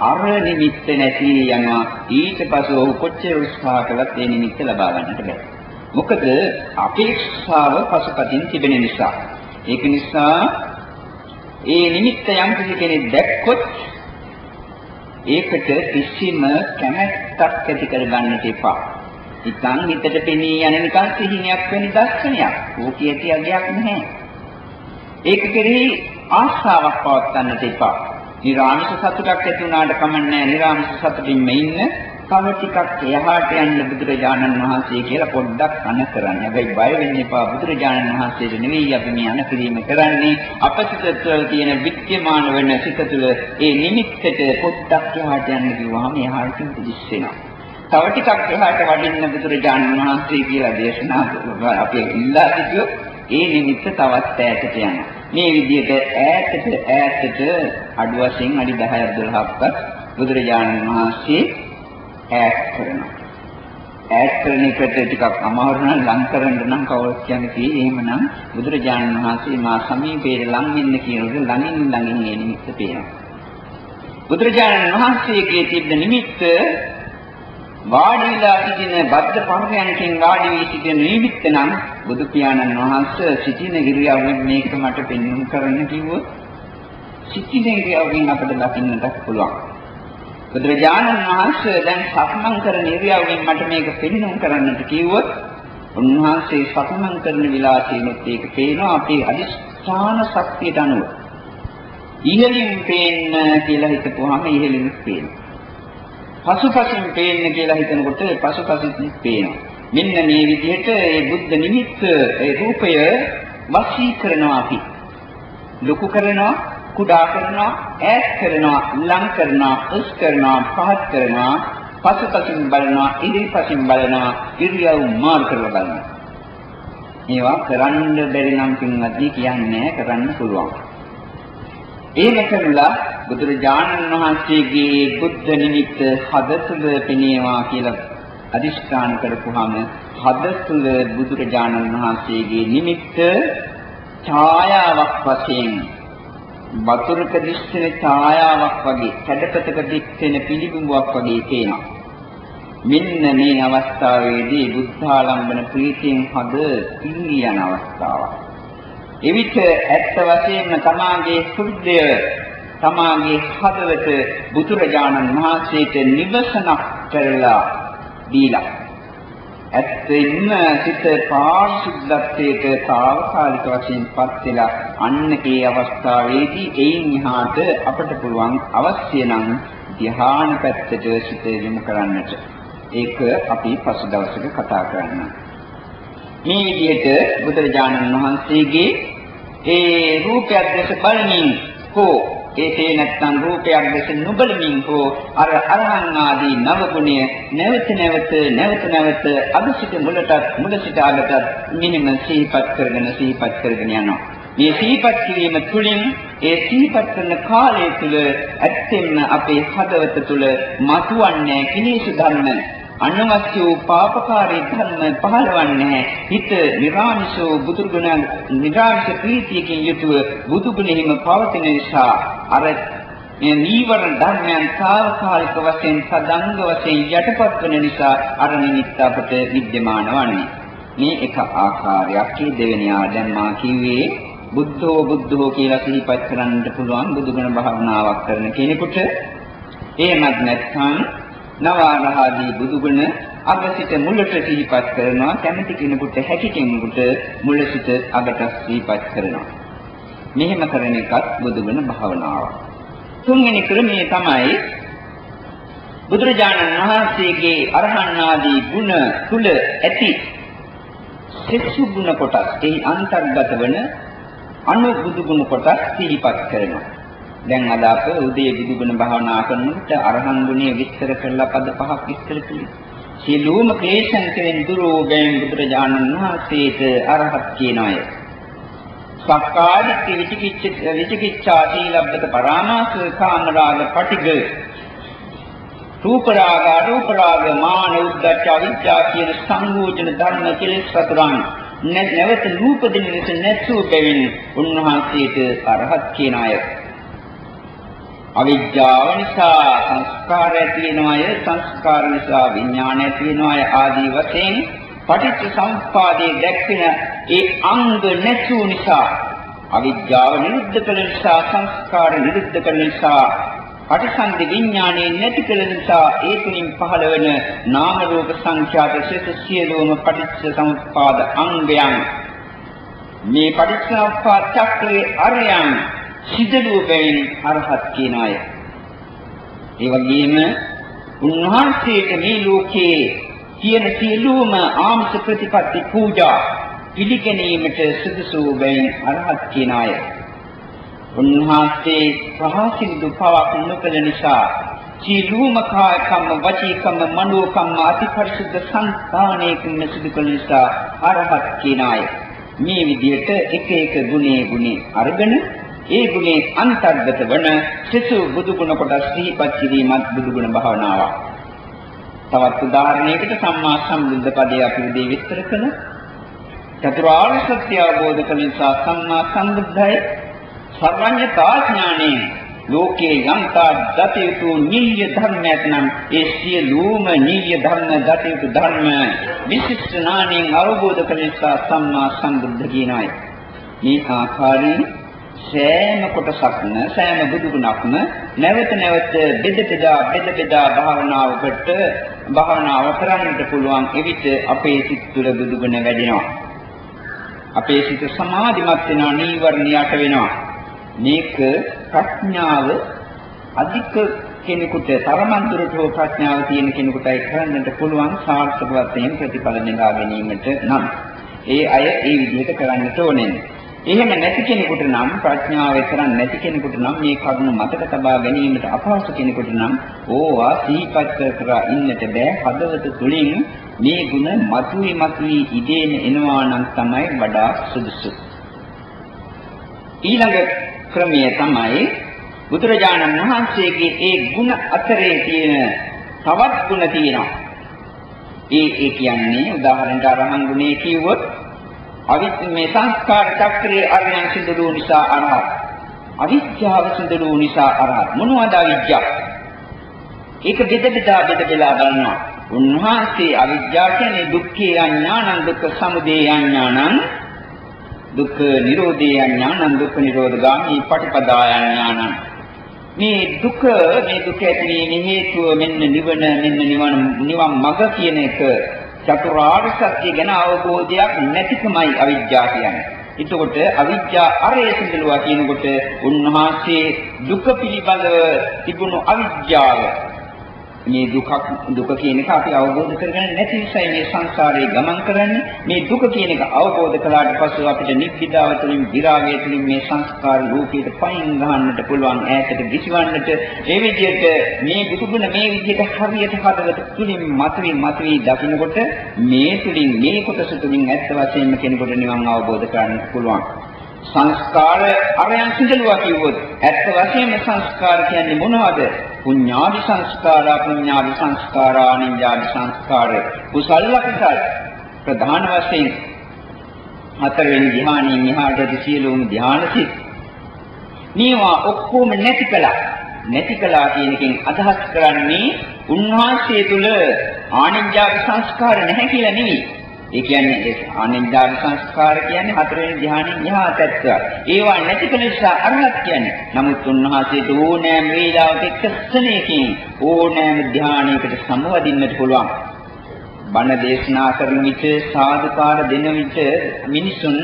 S1: අර නිමිත්ත නැති යනවා ඊට පස්ව ඔහු කොච්චර උත්සාහ කළත් ඒ නිමිත්ත ලබා ගන්නට බැහැ. මොකද අපේක්ෂාව පසුපතින් තිබෙන නිසා. ඒක නිසා ඒ නිමිත්ත යම් කෙනෙක් දැක්කොත් ඒකට කිසිම කැමැත්තක් ඇති කරගන්නට එපා. නිකන් හිතට පෙනී යන නිකන් සිහිනයක් වෙන දර්ශනයක්. ඕකේ ඇති අගයක් නැහැ. ඒක කෙරෙහි ආශාවක් පවත්වන්නට එපා. නිරාමිෂ සතුටක් ඇති වුණාට කමන්නේ නිරාමිෂ සතුටින්ම ඉන්න තව ටිකක් එහාට යන්න බුදුරජාණන් වහන්සේ කියලා පොඩ්ඩක් අන කරන්න. හැබැයි බය වෙන්න එපා බුදුරජාණන් වහන්සේට නෙවෙයි අපි මේ අන කිරීම කරන්නේ අපසිත තුළ තියෙන විද්‍යමාන වෙන සිත තුළ ඒ නිමිත්තට පොඩ්ඩක් එහාට යන්න කිව්වහම එහාට දිස් වෙනවා. තව ටිකක් එහාට වඩින්න බුදුරජාණන් වහන්සේ කියලා දේශනා කරනවා. අපි ඉල්ලා සිටියොත් ඒ නිමිත්ත තවත් ඈතට යනවා. මේ විදිහට ඈතට ඈතට අඩු වශයෙන් අඩි 10ක් 12ක්වත් බුදුරජාණන් වහන්සේ ඈත් කරනවා. ඈත් කරන එකට ටිකක් අමාරු නම් ලං කරන්න නම් කවුරුත් කියන්නේ කී එහෙමනම් බුදුරජාණන් වහන්සේ මා සමීපයේ ලං වෙන්න කියනකොට ළඟින් ළඟින් ඒ නිමිත්ත පේනවා. බුදුරජාණන් වහන්සේගේ තිබෙන නිමිත්ත වාඩිලා සිටින බද්ධ පරයන්කින් වාඩි වී සිටින නිමිත්ත නම් බුදු පියාණන් වහන්සේ සිටින ඉරියව්වෙන් මේක මට පෙන්වන්න කරන්න කිව්වොත් සිටින ඉරියව්වෙන් අපිට දකින්නට පුළුවන්. බුදුරජාණන් වහන්සේ දැන් සක්මන් කරන ඉරියව්වෙන් මට මේක පෙන්වන්න කරන්නට කිව්වොත් උන්වහන්සේ සක්මන් කරන විලාසයෙත් ඒක පේනවා අපේ අදිස්ථාන ශක්තියට අනුව. ඉහළින් පේන්න කියලා හිතපුවාම ඉහළින් පේනවා. පසුපසින් පේන්න කියලා හිතනකොට පසුපසින් පේනවා. මෙන්න මේ විදිහට ඒ බුද්ධ නිමිත්ත ඒ රූපය වශී කරනවා අපි. ලොකු කරනවා, කුඩා කරනවා, ඈත් කරනවා, ලං කරනවා, උස් කරනවා, පහත් කරනවා, පසුපසින් බලනවා, ඉදිරිපසින් බලනවා, ඉරියව් මාරු කරලා බලනවා. මේවා කරන්න බැරි නම් පින්වත්නි කියන්නේ කරන්න පුළුවන්. එහෙම කරලා බුදුරජාණන් වහන්සේගේ බුද්ධ නිමිත්ත හද තුළ පෙනේවා කියලා අදිෂ්ඨාන කරපුවාම හද තුළ බුදුරජාණන් වහන්සේගේ නිමිත්ත ඡායාවක් වශයෙන් වතුරක දිස්සෙන ඡායාවක් වගේ කැඩපතක දිස්සෙන පිළිබිඹුවක් වගේ පේනවා. මෙන්න මේ අවස්ථාවේදී බුද්ධාලම්බන ප්‍රීතියෙන් හද පිළි යන අවස්ථාවක්. එවිට ඇත්ත වශයෙන්ම තමාගේ සුද්ධය තමාගේ හදවත බුදුරජාණන් වහන්සේට නිවසනක් කරලා දීලා ඇත්තෙන්ම සිත පාරිශුද්ධත්වයට తాවකාලික වශයෙන් පත් වෙලා අන්න ඒ අවස්ථාවේදී එයින් එහාට අපට පුළුවන් අවශ්‍ය නම් ධ්‍යාන පැත්තට සිත යොමු කරන්නට. ඒක අපි පසු දවසක කතා කරන්න. මේ විදිහට බුදුරජාණන් වහන්සේගේ ඒ රූපයක් දැස බලමින් හෝ ඒකේ නැත්තම් රූපයක් දැස නොබලමින් හෝ අර අරහන් ආදී නව ගුණය නැවත නැවත නැවත නැවත අදිසිත මුලටත් මුල සිට අගටත් මිනිම සිහිපත් කරගෙන සිහිපත් කරගෙන යනවා. මේ සිහිපත් කිරීම තුළින් ඒ සිහිපත් කරන කාලය තුළ ඇත්තෙන්ම අපේ හදවත තුළ මතුවන්නේ කිනේසු ධර්ම අනවශ්‍ය වූ පාපකාරී ධර්ම පහළවන්නේ හිත නිර්ආමිෂෝ බුදුගුණ නිර්ආමිෂ ප්‍රීතියකින් යුතුව බුදුගුණෙහිම පවතින නිසා අර මේ නීවරණ ධර්මයන් සාවකාලික වශයෙන් සදංග වශයෙන් යටපත් වෙන නිසා අර නිමිත්ත අපට विद्यमान වන්නේ මේ එක ආකාරයක් මේ දෙවෙනි ආදන් මා කිව්වේ බුද්ධෝ බුද්ධෝ කියලා සිහිපත් කරන්නට පුළුවන් බුදුගුණ භාවනාවක් කරන කෙනෙකුට එහෙමත් නැත්නම් නවාරහාදී බුදුගුණ අගසිත මුලට සිහිපත් කරනවා. කැමති කෙනෙකුට හැකි කෙනෙකුට මුල සිට අගට සිහිපත් කරනවා. මෙහෙම කරන එකත් බුදුගුණ භාවනාවක්. තුන්වෙනි ක්‍රමය තමයි බුදුරජාණන් වහන්සේගේ අරහන් ආදී ගුණ තුල ඇති සෙසු ගුණ කොටස් එහි අන්තර්ගත වන අනු බුදු ගුණ කොටස් සිහිපත් කරනවා. දැන් අද අප උදේ බුදුගුණ භාවනා කරනකොට අරහන් ගුණය විස්තර කරලා පද පහක් විස්තර කළේ. සියලුම ක්ලේශයන් කෙරෙන් දුර වූ බැවින් බුදුරජාණන් වහන්සේට අරහත් කියන අය. සක්කාදිට්ඨි විචිකිච්ඡ විචිකිච්ඡා සීලබ්බත පරාමාස කාමරාග පටිග රූපරාග අරූපරාග මාන උද්දච්ච අවිජ්ජා කියන සංයෝජන ධර්ම කෙලෙස් සතරන් නැවත නූපදින ලෙස නැසූ බැවින් උන්වහන්සේට අරහත් කියන අය. අවිද්‍යාව නිසා සංස්කාර ඇති වෙනවය සංස්කාර නිසා විඥාන ඇති වෙනවය ආදී වශයෙන් පටිච්ච සමුප්පාදයේ දැක්වෙන ඒ අංග නැතු නිසා අවිද්‍යාව නිරුද්ධ කළ නිසා සංස්කාර නිරුද්ධ කළ නිසා පටිසන්ධි විඥානයේ නැති කළ නිසා ඒ තුنين පහළ වෙන නාම රූප සංඛ්‍යාත ශේෂ සියලුම පටිච්ච සමුප්පාද අංගයන්. මේ පටිච්ච සමුප්පාද චක්‍රයේ අරයන් සිදලුව බැවින් අරහත් කියන අය. ඒ වගේම උන්වහන්සේට මේ ලෝකයේ තියෙන සියලුම ආමස ප්‍රතිපatti පූජා පිළිගැනීමට සුදුසු බැවින් අරහත් කියන අය. උන්වහන්සේ ප්‍රහාසින්දු පවක් නොකළ නිසා සියලුම කාය කම්ම වචී කම්ම මනෝ කම්ම අතිපරිසුද්ධ සංස්කාණයකින් සිදු කළ නිසා අරහත් කියන අය. මේ විදිහට එක එක ගුණේ ගුණේ අරගෙන ඒ ගුණේ අන්තර්ගත වන සිසු බුදු ගුණ කොටස් සිහිපත් කිරීමත් බුදු ගුණ භාවනාවක්. තවත් උදාහරණයකට සම්මා සම්බුද්ධ පදයේ අපි උදේ විස්තර කළ චතුරාර්ය සත්‍ය අවබෝධ කළ නිසා සම්මා සම්බුද්ධය සර්වඥතා ඥානෙ ලෝකේ යන්තා දතියුතු නිල්ය ධර්ම නැත්නම් ඒ සියලුම නිල්ය ධර්ම දතියුතු ධර්ම විශිෂ්ට ඥානෙන් අවබෝධ කළ නිසා සම්මා සම්බුද්ධ කියනයි. මේ ආකාරයෙන් සෑම කොටසක්ම සෑම බුදුගුණක්ම නැවත නැවත බෙද බෙදා බෙද බෙදා භාවනාවකට භාවනාව කරන්නට පුළුවන් එවිට අපේ සිත් තුළ බුදුගුණ වැඩෙනවා. අපේ සිත සමාධිමත් වෙනවා නීවරණ යට වෙනවා. මේක ප්‍රඥාව අධික කෙනෙකුට තරමන්තරට හෝ ප්‍රඥාව තියෙන කෙනෙකුටයි කරන්නට පුළුවන් සාර්ථක වශයෙන් ප්‍රතිඵල නෙලා ගැනීමට නම්. ඒ අය ඒ විදිහට කරන්නට ඕනේ. එහෙම නැති කෙනෙකුට නම් ප්‍රඥාව විතරක් නැති කෙනෙකුට නම් මේ කරුණ මතක තබා ගැනීමට අපහසු කෙනෙකුට නම් ඕවා සිහිපත් කර ඉන්නට බෑ හදවත තුලින් මේ ಗುಣ මතුවි මතුවි ඉදීන එනවා නම් තමයි වඩා සුදුසු. ඊළඟ ක්‍රමය තමයි බුදුරජාණන් වහන්සේගේ ඒ ಗುಣ අතරේ තියෙන තවත් ಗುಣ තියෙනවා. ඒ ඒ කියන්නේ උදාහරණයක් අරහන් ගුණේ කිව්වොත් අවිත් මේ සංස්කාර චක්‍රයේ අරයන් සිදුළු නිසා අරහත්. අවිද්‍යාව සිදුළු නිසා අරහත්. මොනවද අවිද්‍යාව? ඒක බෙද බෙදා බෙද බෙදා බලනවා. උන්වහන්සේ අවිද්‍යාව කියන්නේ දුක්ඛේ අඥානං දුක්ඛ සමුදය අඥානං දුක්ඛ නිරෝධේ අඥානං දුක්ඛ නිරෝධගාමී පටිපදා අඥානං මේ දුක මේ දුක ඇතිවීමේ හේතුව මෙන්න නිවන මෙන්න නිවන නිවන් මඟ කියන එක චතුරාර්ය සත්‍ය ගැන අවබෝධයක් නැතිකමයි අවිජ්ජා කියන්නේ. එතකොට අවිජ්ජා අරය සිඳලුවා කියනකොට උන්වහන්සේ දුක පිළිබඳව තිබුණු අවිජ්ජාව මේ දුකක් දුක කියන එක අපි අවබෝධ කරගන්න නැති නිසා මේ සංසාරේ ගමන් කරන්නේ. මේ දුක කියන එක අවබෝධ කළාට පස්සෙ අපිට නිබ්බිදාව තුළින් විරාගය තුළින් මේ සංස්කාර ලෝකයට පයින් ගහන්නට පුළුවන් ඈතට දිශවන්නට ඒ විදිහට මේ දුකුණ මේ විදිහට හරියට හදවත තුළින් මතුවී මතුවී දකින්නකොට මේ තුළින් මේ කොටස තුළින් ඇත්ත වශයෙන්ම කෙනෙකුට නිවන් අවබෝධ කරගන්න පුළුවන්. සංස්කාර අරයන් සිදලුවා කිව්වොත් ඇත්ත වශයෙන්ම සංස්කාර කියන්නේ මොනවද? පුඤ්ඤාදි සංස්කාරා පුඤ්ඤාදි සංස්කාරා අනිඤ්ඤාදි සංස්කාර. කුසල කුසල ප්‍රධාන වශයෙන් හතරවෙනි ධ්‍යානයෙන් එහාට සියලුම ධ්‍යානසිත මේවා ඔක්කොම නැති කළා. නැති කළා කියන එකෙන් අදහස් කරන්නේ උන්වහන්සේ තුල ආනිඤ්ඤාදි සංස්කාර නැහැ කියලා නෙවෙයි. ඒ කියන්නේ ආනින්දාන සංස්කාර කියන්නේ හතරවෙනි ධ්‍යානෙන් එහා පැත්ත. ඒවා නැති කළ නිසා අරහත් කියන්නේ. නමුත් උන්වහන්සේට ඕනෑම වේලාවක එක්ක ස්ථනයකින් ඕනෑම ධ්‍යානයකට සමවදින්නට පුළුවන්. බණ දේශනා කරන විට සාදුකාර දෙන විට මිනිසුන්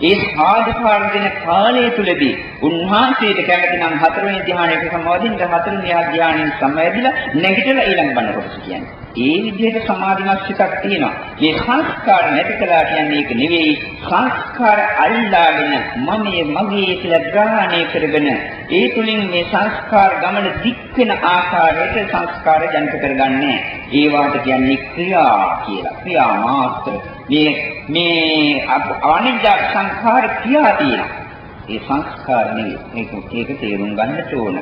S1: ඒ සාධකාර දෙන කාලය තුලදී උන්වහන්සේට කැමති නම් හතරවෙනි ධ්‍යානයට සමවදින්න හතරවෙනි ධ්‍යානයෙන් සමවැදිලා නැගිටලා ඊළඟ බණ කොටස කියන්නේ. ඒ විදිහට සමාධිමත් සිතක් තියෙනවා. මේ සංස්කාර නැති කළා කියන්නේ ඒක නෙවෙයි. සංස්කාර අල්ලාගෙන මමයේ මගේ කියලා ග්‍රහණය කරගෙන ඒ තුලින් මේ සංස්කාර ගමන දික් වෙන ආකාරයට සංස්කාර ජනිත කරගන්නේ. ඒවාට කියන්නේ ක්‍රියා කියලා. ක්‍රියා මාත්‍ර. මේ මේ අනිත්‍ය සංඛාර ක්‍රියා තියෙනවා. ඒ සංස්කාර නෙවෙයි. ඒක ඒක තේරුම් ගන්නට ඕන.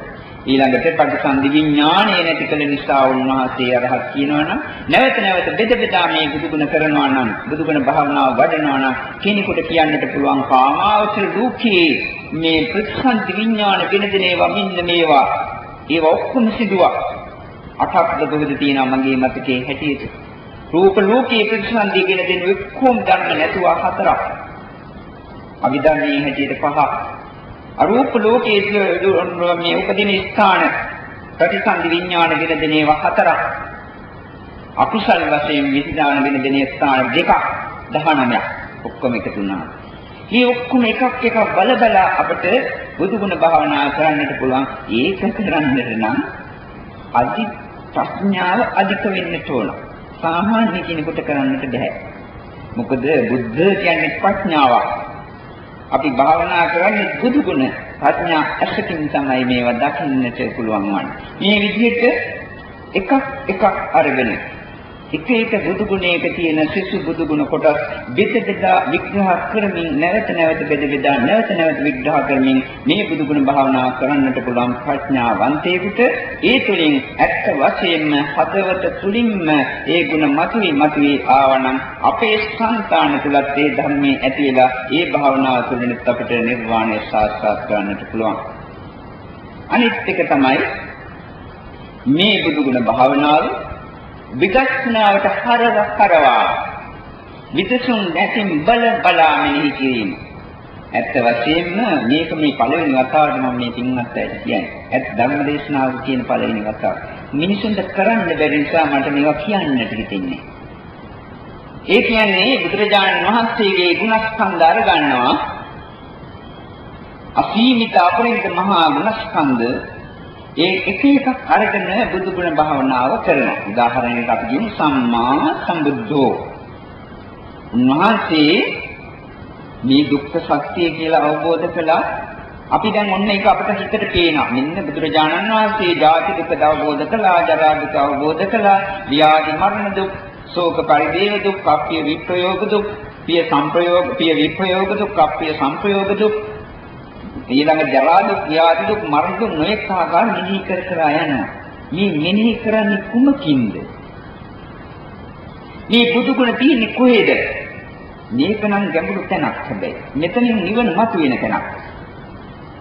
S1: ඊළඟට පටිසන්ධි විඥාණය නැති කළ නිසා උන්වහන්සේ අරහත් කියනවනම් නැවත නැවත බෙද බෙදා මේ බුදුගුණ කරනවා නම් බුදුගුණ භාවනාව වඩනවා නම් කෙනෙකුට කියන්නට පුළුවන් කාමාවචර දුක්ඛේ මේ ප්‍රතිසන්ධි විඥාණ වෙනදින ඒවා මෙන්න මේවා ඒවා ඔක්කොම සිදුවක් අටක් දොබද තියෙනවා මගේ මතකයේ හැටියට රූප ලෝකයේ ප්‍රතිසන්ධි කියන දෙන ඔක්කොම ගන්න නැතුව හතරක් අවිධර්මයේ හැටියට පහක් අරූප ලෝකයේ මේ උපදින ස්ථාන ප්‍රතිසන්දි විඥාන වෙන දිනේව හතරක් අකුසල් වශයෙන් විසිදාන වෙන දිනේ ස්ථාන දෙකක් 19ක් ඔක්කොම එකතු වුණා. මේ ඔක්කොම එකක් එකක් බල බල අපිට බුදුගුණ භාවනා කරන්නට පුළුවන්. ඒක කරන්නට නම් අදි ප්‍රඥාව අධික වෙන්නට ඕන. සාමාන්‍ය කෙනෙකුට කරන්නට බෑ. මොකද බුද්ධ කියන්නේ ප්‍රඥාවක්. අපි භාවනා කරන්නේ බුදු ගුණ ප්‍රඥා ඇසකින් තමයි මේවා දකින්නට පුළුවන් වන්නේ. මේ විදිහට එකක් එකක් අරගෙන එක එක බුදු ගුණයක තියෙන සිසු බුදු ගුණ කොටස් බෙද බෙදා විග්‍රහ කරමින් නැවත නැවත බෙද බෙදා නැවත නැවත විග්‍රහ කරමින් මේ බුදු ගුණ භාවනා කරන්නට පුළුවන් ප්‍රඥාවන්තයෙකුට ඒ තුළින් ඇත්ත වශයෙන්ම හදවත තුළින්ම ඒ ගුණ මතුවී මතුවී ආවනම් අපේ సంతාන තුලත් ඒ ධර්මයේ ඇතිලා ඒ භාවනාව තුළින් අපිට නිර්වාණය සාක්ෂාත් කරගන්නට පුළුවන්. අනිත් එක තමයි මේ බුදු ගුණ භාවනාව විදර්ශනාවට හරව කරවා විදසුන් නැතිනම් බල බලා මෙනෙහි කිරීම. ඇත්ත වශයෙන්ම මේක මේ පළවෙනි වතාවට මම මේ පින්වත් අයට කියන්නේ. ඇත්ත ධර්ම දේශනාව කියන පළවෙනි වතාව. මිනිසුන්ට කරන්න බැරි නිසා මට මේවා කියන්නට හිතෙන්නේ. ඒ කියන්නේ බුදුරජාණන් වහන්සේගේ ගුණස්කන්ධ අර ගන්නවා. අසීමිත අපරිමිත මහා ගුණස්කන්ධ ඒ එක එකක් අරගෙන බුදු ගුණ භාවනාව කරනවා. උදාහරණයකට අපි කියමු සම්මා සම්බුද්ධෝ. උන්වහන්සේ මේ දුක්ඛ සත්‍ය කියලා අවබෝධ කළා. අපි දැන් ඔන්න ඒක අපිට හිතට පේනවා. මෙන්න බුදුරජාණන් වහන්සේ ජාති දුක අවබෝධ කළා, ජරා දුක අවබෝධ කළා, ව්‍යාධි මරණ දුක්, ශෝක පරිදේව දුක්, අප්පිය විප්‍රයෝග දුක්, පිය සංප්‍රයෝග, පිය විප්‍රයෝග දුක්, අප්පිය සංප්‍රයෝග දුක් ඊළඟ ජරා දුක්, ව්‍යාධි දුක්, මරණ දුක් නොඑක ආකාර මෙනෙහි කර කර යනවා. මේ මෙනෙහි කරන්නේ කුමකින්ද? මේ බුදුගුණ තියෙන්නේ කොහෙද? මේක නම් ගැඹුරු තැනක් හැබැයි. මෙතනින් නිවන මතුවෙන තැනක්.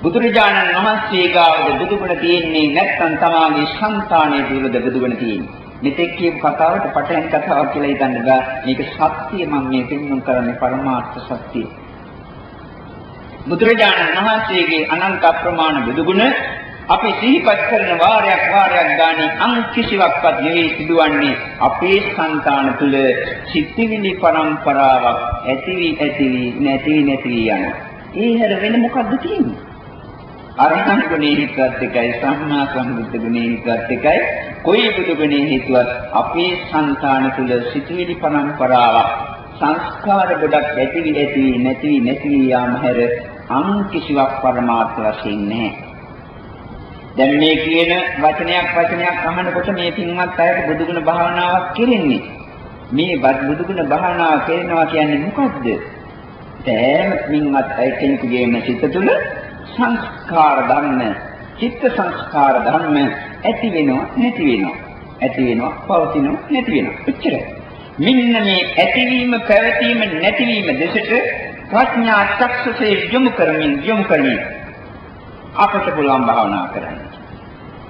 S1: බුදුරජාණන් වහන්සේ ගාවද බුදුගුණ තියෙන්නේ නැත්නම් තමාගේ సంతානයේ තුලද බුදුගුණ තියෙන්නේ. මෙතෙක් කියපු කතාවට පටහැන් කතාවක් කියලා හිතන්න බෑ. මේක සත්‍ය මම මේ පෙන්වන්න කරන්නේ පරමාර්ථ සත්‍යය. බුදුරජාණන් වහන්සේගේ අනන්ත අප්‍රමාණ බුදුගුණ අපි සිහිපත් කරන වාරයක් වාරයක් ගානේ අන් කිසිවක්වත් නෙවෙයි සිදුවන්නේ අපේ సంతාන තුල සිත්විලි પરම්පරාවක් ඇතිවි ඇතිවි නැතිවි නැතිවි යන. ඒ හැර වෙන මොකද්ද තියෙන්නේ? අරහත් ගුණේ හිතවත් එකයි සම්මා සම්බුද්ධ ගුණේ හිතවත් එකයි කොයි බුදු ගුණේ හිතවත් අපේ సంతාන තුල සිත්විලි પરම්පරාවක් සංස්කාර ගොඩක් ඇතිවි ඇතිවි නැතිවි නැතිවි යාම හැර අන් කිසිවක් පරමාර්ථ වශයෙන් නැහැ. දැන් මේ කියන වචනයක් වචනයක් අහනකොට මේ පින්වත් අයට බුදුගුණ භාවනාවක් කෙරෙන්නේ. මේ බුදුගුණ භාවනාව කෙරෙනවා කියන්නේ මොකද්ද? සෑම පින්වත් අය කෙනෙකුගේම සිත තුළ සංස්කාර ධර්ම, චිත්ත සංස්කාර ධර්ම ඇති වෙනවා නැති වෙනවා. ඇති වෙනවා, පවතිනවා, නැති වෙනවා. එච්චරයි. මෙන්න මේ ඇතිවීම, පැවතීම, නැතිවීම දෙසට ප්‍රඥා චක්ෂුසේ යොමු කරමින් යොමු කරමින් අපට පුළුවන් භාවනා කරන්න.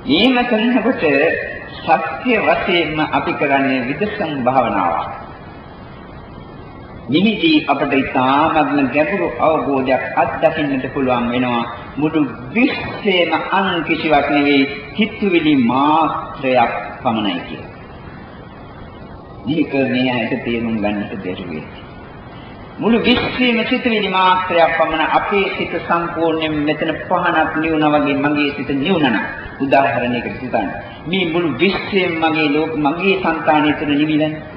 S1: එහෙම කරනකොට සත්‍ය වශයෙන්ම අපි කරන්නේ විදර්ශන භාවනාවක්. නිමිති අපට ඉතාමත්ම ගැඹුරු අවබෝධයක් අත්දකින්නට පුළුවන් වෙනවා මුළු විශ්වයේම අන් කිසිවක් නෙවෙයි හිතුවිලි මාත්‍රයක් පමණයි කියලා. මේක මේ ඇයට තේරුම් ගන්නට බැරි මුළු විශ්වයේම සිතුවිලි මාත්‍රයක් පමණ අපේ සිත සම්පූර්ණයෙන් මෙතන පහනක් නිවුණා වගේ මගේ සිත නිවුණා. උදාහරණයකට හිතන්න. මේ මුළු විශ්වයේම මගේ ලෝක මගේ సంతානය තුළ නිවිලන්නේ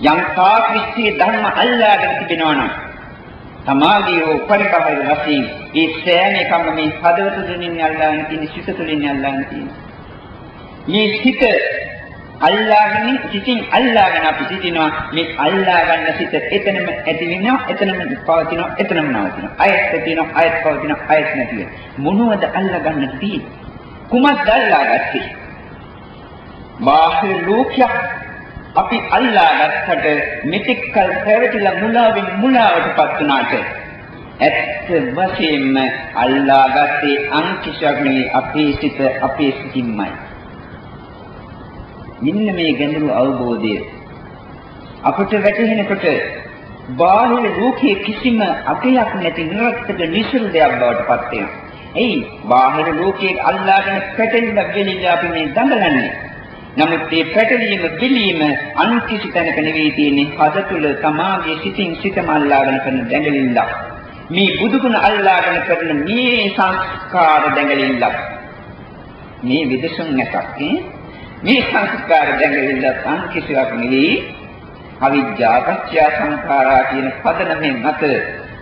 S1: යම් තාක් විශ්ේ ධර්ම අල්ලාගෙන තිබෙනවා නම් සමාධිය පරිබාහිර වශයෙන් ඒ සෑම එකම මේ හදවත තුළින් අල්ලාගෙන තියෙන සිත තුළින් අල්ලාගෙන තියෙන මේ සිත අල්ලාගෙන සිතින් අල්ලාගෙන අපි සිටිනවා. මේ අල්ලා ගන්න සිත එතනම ඇති වෙනවා එතනම පවතිනවා එතනම නවතිනවා. අයත් තියෙනවා අයත් පවතිනවා අයත් නැතිව. මොනවද අල්ලා ගන්න තියෙන්නේ? කුමක්ද අල්ලාගත්තේ? බාහිර ලෝකයක් අපි අල්ලා ගත්තට මෙතෙක් කල පැවතිලා මුලාවෙන් මුලාවටපත් වුණාට ඇත්ත වශයෙන්ම අල්ලා ගත්තේ අංකිෂක් නෙවෙයි අපේ සිත අපේ සිතින්මයි. මෙන්න මේ ගැඹුරු අවබෝධය අපට වැටහෙනකොට බාහිර ලෝකයේ කිසිම අගයක් නැති නිරත්තක නිසරු දෙයක් බවට පත් වෙනවා. එයි බාහිර ලෝකයේ අල්ලාගෙන පැටලෙන්න වෙලිලා අපි මේ දඟලන්නේ. නමුත් මේ පැටලීම පිළීම අන්කිසි තැනක නෙවෙයි තියෙන්නේ හද තුල තමාගේ සිතින් සිතම අල්ලාගෙන කරන දැඟලිල්ලක්. මේ බුදුගුණ අල්ලාගෙන කරන මේ සංස්කාර දැඟලිල්ලක්. මේ විදසුන් නැතක් මේ සංස්කාර දැඟලිල්ලක් අන්කිසිවක් නෙවෙයි අවිද්‍යාව පත්‍ය සංඛාරා කියන පදනමෙන් මත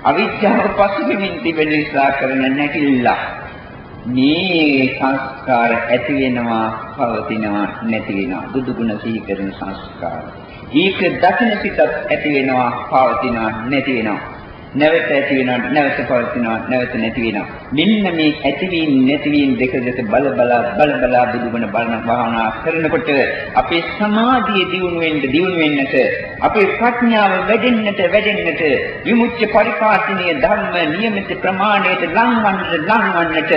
S1: අවිද්‍යාව පසුබිමින් තිබෙන නිසා කරන නැතිලක්. මේ සංස්කාර ඇති වෙනවා පවතිනවා නැති වෙනවා බුදු ගුණ සිහි කරන සංස්කාර. ඒක දකින සිතත් ඇති වෙනවා පවතිනවා නැති වෙනවා. නැවත ඇති වෙනවා නැවත පවතිනවා නැවත නැති වෙනවා. මෙන්න මේ ඇතිවීම නැතිවීම දෙක දෙක බල බල බල බල බුදු ගුණ බලන භාවනා කරනකොට අපේ සමාධිය දියුණු වෙන්න දියුණු වෙන්නට අපේ ප්‍රඥාව වැඩෙන්නට වැඩෙන්නට විමුක්ති පරිපාටිනීය ධර්ම නියමිත ප්‍රමාණයට ලංවන්නට ලංවන්නට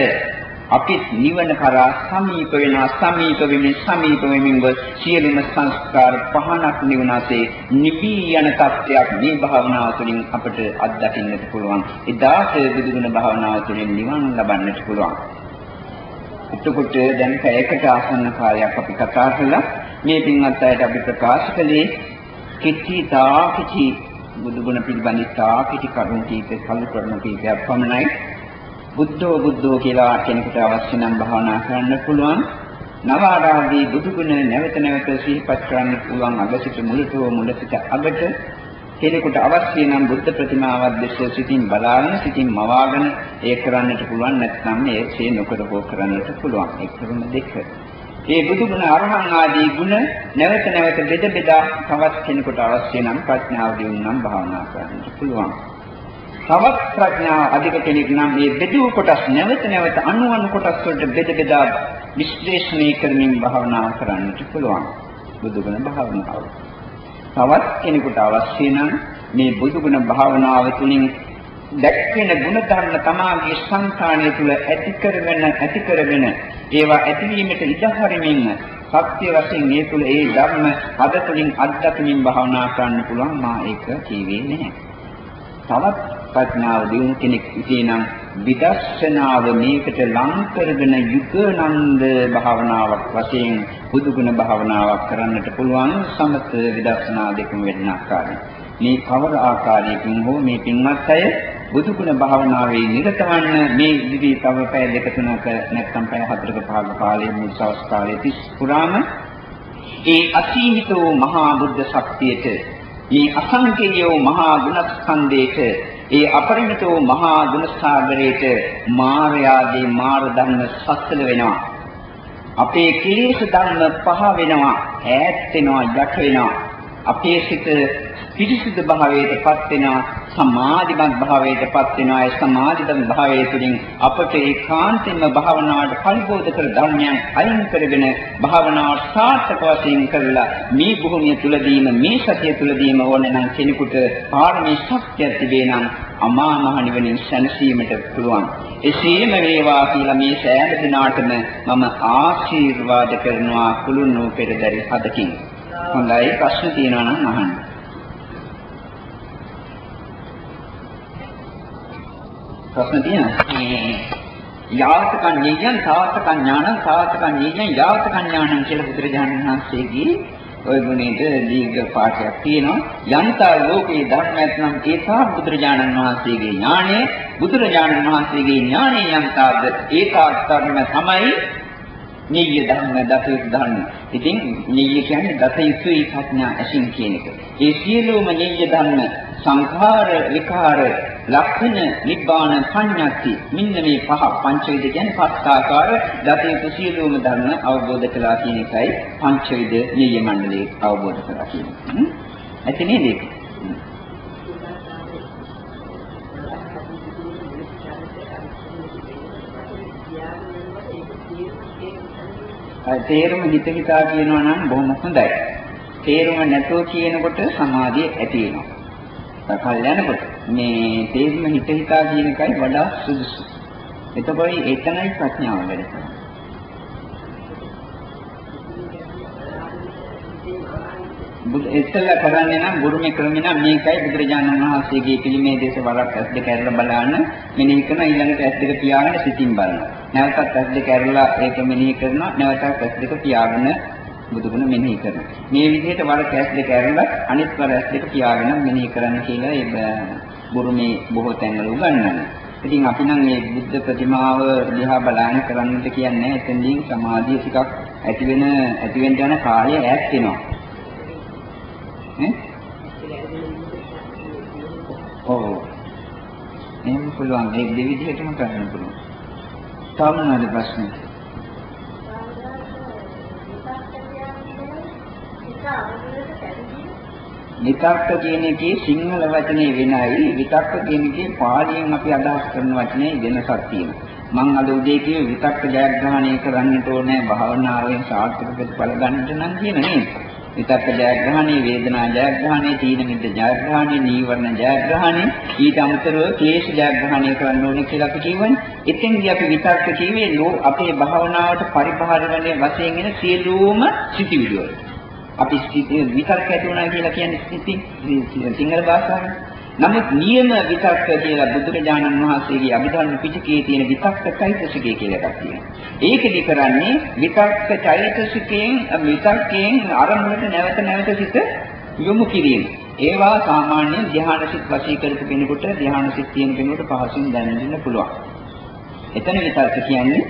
S1: අපි නිවන කරා සමීප වෙනවා සමීප වෙමින් සමීප වෙමින් සියලුම සංස්කාර පහනක් නිවනාසේ නිපී යන තත්ත්වයක් මේ භාවනාව තුළින් අපට අත්දකින්නට පුළුවන්. එදාට බුදුගුණ භාවනාව තුළින් නිවන් ලබන්නට පුළුවන්. එතකොට දැන් පැයකට ආසන්න කාලයක් අපි කතා කළා. මේ පින්වත් අයට අපි ප්‍රකාශ කළේ කිච්චි තා කිච්චි බුදුගුණ පිළිබඳ තා කිච්චි කරුණු කීපේ කල්ප කරන කීපයක් පමණයි. බුද්ධෝ බුද්ධෝ කියලා කෙනෙකුට අවශ්‍ය නම් භාවනා කරන්න පුළුවන්. නව ආරාදී බුදුගුණ නැවත නැවත සිහිපත් කරන්න පුළුවන් අගසිත මුලටෝ මුලසිත අගට කෙනෙකුට අවශ්‍ය නම් බුද්ධ ප්‍රතිමාවක් දැස සිටින් බලාගෙන සිටින් මවාගෙන ඒ කරන්නට පුළුවන් නැත්නම් ඒ සේ නොකර හෝ කරන්නට පුළුවන්. ඒ කරුණ දෙක. ඒ බුදුගුණ අරහං ආදී ගුණ නැවත නැවත බෙද බෙදා තවත් කෙනෙකුට අවශ්‍ය නම් ප්‍රඥාව දියුණු නම් භාවනා කරන්නට පුළුවන්. තවත් ප්‍රඥාව අධික කෙනෙක් නම් මේ බෙදූ කොටස් නැවත නැවත අනුවන කොටස් වලට බෙද බෙදා විශ්ලේෂණය කරමින් භාවනා කරන්නට පුළුවන් බුදුගුණ භාවනාව. තවත් කෙනෙකුට අවශ්‍ය නම් මේ බුදුගුණ භාවනාව තුළින් දැක්වෙන ගුණධර්ම තමාගේ සංකාණය තුළ ඇති කරගෙන ඇති කරගෙන ඒවා ඇතිවීමට ඉඩහරිමින් සත්‍ය වශයෙන් මේ තුළ ඒ ධර්ම අද තුළින් අත්දැකීම් භාවනා කරන්න පුළුවන් මා ඒක කීවේ නැහැ. තවත් ප්‍රඥාව දියුණු කෙනෙක් ඉතිනම් විදර්ශනාව මේකට ලං කරගෙන යුගනන්ද භාවනාවක් වශයෙන් බුදුගුණ භාවනාවක් කරන්නට පුළුවන් සමත විදර්ශනා දෙකම වෙන ආකාරය. මේ කවර ආකාරයකින් හෝ මේ පින්වත් අය බුදුගුණ භාවනාවේ නිරත වන්න මේ ඉදිරි තව පැය දෙක තුනක නැත්නම් පැය හතරක පහක කාලයේ මුල් සවස් කාලයේ තිස් පුරාම ඒ අසීමිතෝ මහා බුද්ධ ශක්තියට මේ අසංකේයෝ මහා ගුණස්කන්ධයට ඒ අපරිමිතෝ මහා ගුණසාගරයට මායාදී මාර ධර්ම සස්සල වෙනවා. අපේ කිලේශ ධර්ම පහ වෙනවා ඈත් වෙනවා යට වෙනවා. අපේ සිත පිරිසිදු භාවයටපත් වෙනවා සමාධිමත් භාවයටපත් වෙනවා. ඒ සමාධිමත් භාවය තුළින් අපට ඒකාන්තයෙන්ම භාවනාවට පරිබෝධ කර ධර්මයන් අයින් කරගෙන භාවනාව සාර්ථක වශයෙන් කරලා මේ භූමිය තුලදීම මේ සතිය තුලදීම ඕනේ නම් කෙනෙකුට පාරමී ශක්තිය තිබේ නම් අමා මහ නිවනින් සැනසීමට පුළුවන්. එසේම වේවා කියලා මේ සෑම දිනාටම මම ආශිර්වාද කරනවා කුළුණු පෙරදරි හදකින්. හොඳයි ප්‍රශ්න තියෙනවා නම් අහන්න. ප්‍රශ්න තියෙනවා. යාවතකන් නියයන් සාවතකන් ඥානං සාවතකන් නියයන් යාවතකන් ඥානං කියලා බුදුරජාණන් වහන්සේගේ ওই ගුණේට දීර්ඝ පාඨයක් තියෙනවා. යන්තා ලෝකේ ධර්මයක් නම් ඒකා බුදුරජාණන් වහන්සේගේ ඥානය බුදුරජාණන් වහන්සේගේ ඥානය යන්තාද ඒකාත් ධර්ම තමයි නිය්‍ය ධර්ම දසයුත් ධර්ම. ඉතින් නිය්‍ය කියන්නේ දසයුතුයි ප්‍රඥා ඇසින් කියන එක. ඒ සියලුම නිය්‍ය ධර්ම සංඛාර විකාර ලක්ෂණ නිබ්බාන පඤ්ඤාති මෙන්න මේ පහ පංචවිද කියන්නේ පස් ආකාර දතේ සියලුම ධර්ම අවබෝධ කළා කියන එකයි පංචවිද නිය මණ්ඩලයේ අවබෝධ කරලා කියන්නේ. ඇති නේද? තේරුම හිත හිතා කියනවා නම් බොහොම හොඳයි. තේරුම නැතුව කියනකොට සමාධිය ඇති වෙනවා. කල් යනකොට මේ තේරුම හිත හිතා කියන එකයි වඩා සුදුසු. එතකොට ඒකනයි ප්‍රඥාව වැඩ කරන්නේ. ඉස්සෙල්ලා කරන්නේ නම් ගුරුමේ ක්‍රමේ නම් මේකයි බුදුරජාණන් වහන්සේගේ පිළිමේ දේශ වරක් ඇස් දෙක ඇරලා බලන්න මෙනෙහි කරන ඊළඟට ඇස් දෙක පියාගෙන සිතින් බලනවා. නැවතත් ඇස් දෙක ඇරලා ඒක මෙනෙහි කරනවා නැවතත් ඇස් දෙක පියාගෙන බුදුගුණ මෙනෙහි කරනවා. මේ විදිහට වර කැස් දෙක ඇරලා අනිත් වර ඇස් දෙක පියාගෙන මෙනෙහි කරන්න කියලා ඒ බුරුමේ බොහෝ තැන්වල උගන්වනවා. ඉතින් අපි නම් මේ බුද්ධ ප්‍රතිමාව දිහා බලන කරන්නට කියන්නේ එතෙන්දී සමාධිය ටිකක් ඇති වෙන ඇති වෙන්න යන කාලය ඈත් වෙනවා. නේ? ඔව්. එහෙම පුළුවන්. ඒ දෙවිදිහටම කරන්න පුළුවන්. තව මොනවද ප්‍රශ්නේ? විතක්ක කියන එකේ සිංහල වචනේ වෙනයි විතක්ක කියන එකේ පාලියෙන් අපි අදහස් කරන වචනේ වෙනසක් තියෙනවා. මම අද උදේ කිව්වේ විතක්ක ජයග්‍රහණය කරන්නට ඕනේ භාවනාවෙන් සාර්ථක ප්‍රතිඵල ගන්නට නම් කියන නේද? විතක්ක ජයග්‍රහණය, වේදනා ජයග්‍රහණය, තීන මිද්ද ජයග්‍රහණය, නීවරණ ජයග්‍රහණය, ඊට අමතරව ක්ලේශ ජයග්‍රහණය කරන්න ඕනේ කියලා අපි කියවනේ. එතෙන්දී අපි විතක්ක කියවේ ලෝ අපේ භාවනාවට පරිබාහිර වෙන්නේ වශයෙන් එන සියලුම සිතිවිලි වලට. අපි විතර්ක ඇති වුණා කියලා කියන්නේ ඉතින් සිංහල භාෂාවෙන්. නමුත් නියම විතර්ක කියලා බුදුරජාණන් වහන්සේගේ අභිධර්ම පිටකයේ තියෙන විතක්ක චෛතසිකය කියලා එකක් තියෙනවා. ඒකෙදි කරන්නේ විතක්ක චෛතසිකයෙන් විතක්කයෙන් අරමුණට නැවත නැවත සිත යොමු කිරීම. ඒවා සාමාන්‍ය ධ්‍යාන සිත් වශී කරපු කෙනෙකුට ධ්‍යාන සිත් තියෙන කෙනෙකුට පහසුවෙන් දැනෙන්න පුළුවන්. එතන විතර්ක කියන්නේ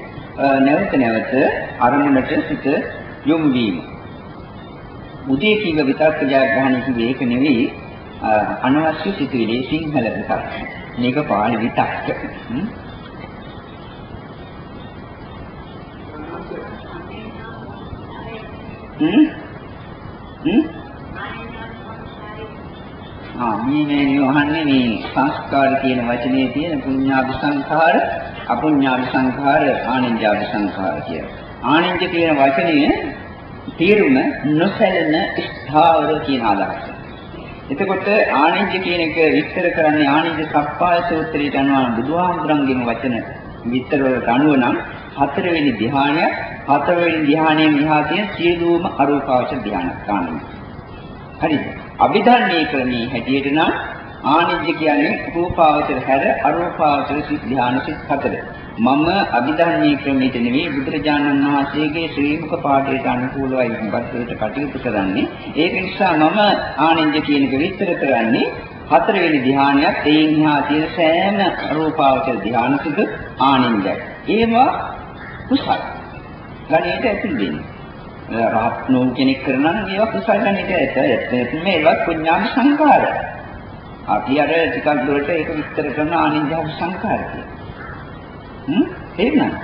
S1: නැවත නැවත අරමුණට සිත යොමු වීම. උදේ කිව්ව විතර්ක ජයග්‍රහණය කිව්වේ ඒක නෙවෙයි අනවශ්‍ය සිතුවිලි සිංහල විතර්ක. මේක පාලි විතක්ක. හ්ම් හ්ම් ආ මේ මේ වහන්නේ මේ සංස්කාර කියන වචනේ තියෙන පුඤ්ඤාභි සංඛාර අපුඤ්ඤාභි සංඛාර ආනිඤ්ඤාභි සංඛාර කියලා. ආනිඤ්ඤ කියන වචනේ තේරුම නොසැලෙන ස්ථාවර කියන අදහස. එතකොට ආනිජ්ජ කියන එක විස්තර කරන්නේ ආනිජ්ජ සප්පාය සූත්‍රයට අනුව බුදුහාමුදුරන්ගේම වචන විස්තර වලට අනුව නම් හතරවෙනි ධ්‍යානය හතරවෙනි ධ්‍යානයේ මෙහා තියෙන සියලුම අරූපාවච ධ්‍යාන ගන්නවා. හරිද? අභිධර්මයේ ක්‍රමී හැටියට නම් ආනිජ්ජ කියන්නේ රූපාවචර හැර අරූපාවචර සිත් ධාන සිත් හතර. මම අභිධර්මයේ ක්‍රමයට නෙවෙයි බුදුරජාණන් වහන්සේගේ ශ්‍රී මුඛ පාඨයට අනුකූලවයි බද්දේට කටයුතු කරන්නේ. ඒක නිසා මම ආනිජ්ජ කියන එක විස්තර කරන්නේ හතරවෙනි ධ්‍යානයත් එයින් එහා තියෙන සෑම රූපාවචර ධ්‍යානසික ආනින්ජයි. ඒවා කුසල. ගණේට ඇතුල් වෙන්නේ. රහත් නෝ කෙනෙක් කරනවා නම් ඒවා කුසල ගණේට ඇතුල්. මේවා පුඤ්ඤාභි සංකාර. අපි අර ටිකක් දුරට ඒක විස්තර කරන ආනින්ජාභි සංකාර කියලා. හ්ම් තේරුණාද?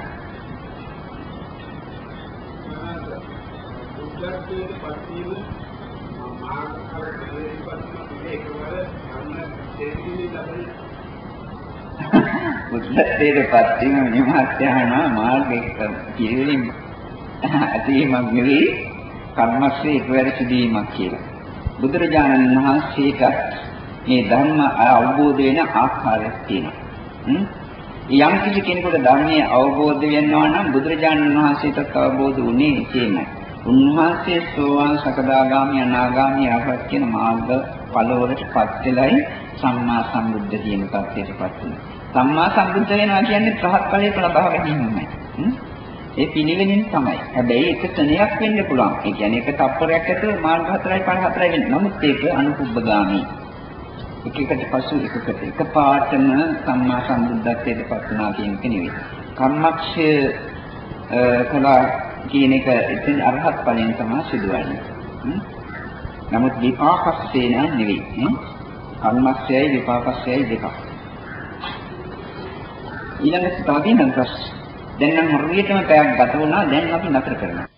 S2: බුද්ධත්වයට පත්වීම මාර්ගඵල දෙවියන් පත්වීම ඒකවල යන්න දෙවිලි ලබන
S1: බුද්ධත්වයට පත්වීම නිමාත්‍යහන මාර්ගයක පිළිවෙලින් ඇතිවීමක් නෙවෙයි කර්මස්සේ එකවර සිදුවීමක් කියලා. බුදුරජාණන් වහන්සේට මේ ධර්ම අවබෝධ වෙන ආකාරයක් තියෙනවා. යම් කිසි කෙනෙකුට ධර්මයේ අවබෝධ වෙනවා නම් බුදුරජාණන් වහන්සේට අවබෝධ වුණේ එසේමයි. උන්වහන්සේ සෝවාන් සකදාගාමි අනාගාමි අරහත් කියන මාර්ග ඵලවලටපත් වෙලයි සම්මා සම්බුද්ධ කියන තත්ත්වයටපත් වෙනවා. සම්මා සම්බුද්ධ වෙනවා කියන්නේ රහත් ඵලයට ලබා ගැනීමයි. ඒ පිළිවෙලින් තමයි. හැබැයි එක තැනයක් වෙන්න පුළුවන්. ඒ කියන්නේ එක තප්පරයක් ඇතුළේ මාර්ග 4යි 54යි වෙන්නේ. නමුත් ඒක අනුකුබ්බගාමී. එකකට පසු එකකට එකපාරටම සම්මා සම්බුද්ධත්වයට පත් වුණා කියන එක නෙවෙයි. කර්මක්ෂය කළා කියන එක ඉතින් අරහත් ඵලයෙන් තමයි සිදුවන්නේ. නමුත් විපාකස්සේ නෑ නෙවෙයි. කර්මක්ෂයයි විපාකස්යයි දෙකක්. ඊළඟට තව තියෙන ප්‍රශ්න. දැන් නම් හරියටම පැයක් ගත වුණා. දැන් අපි නතර කරනවා.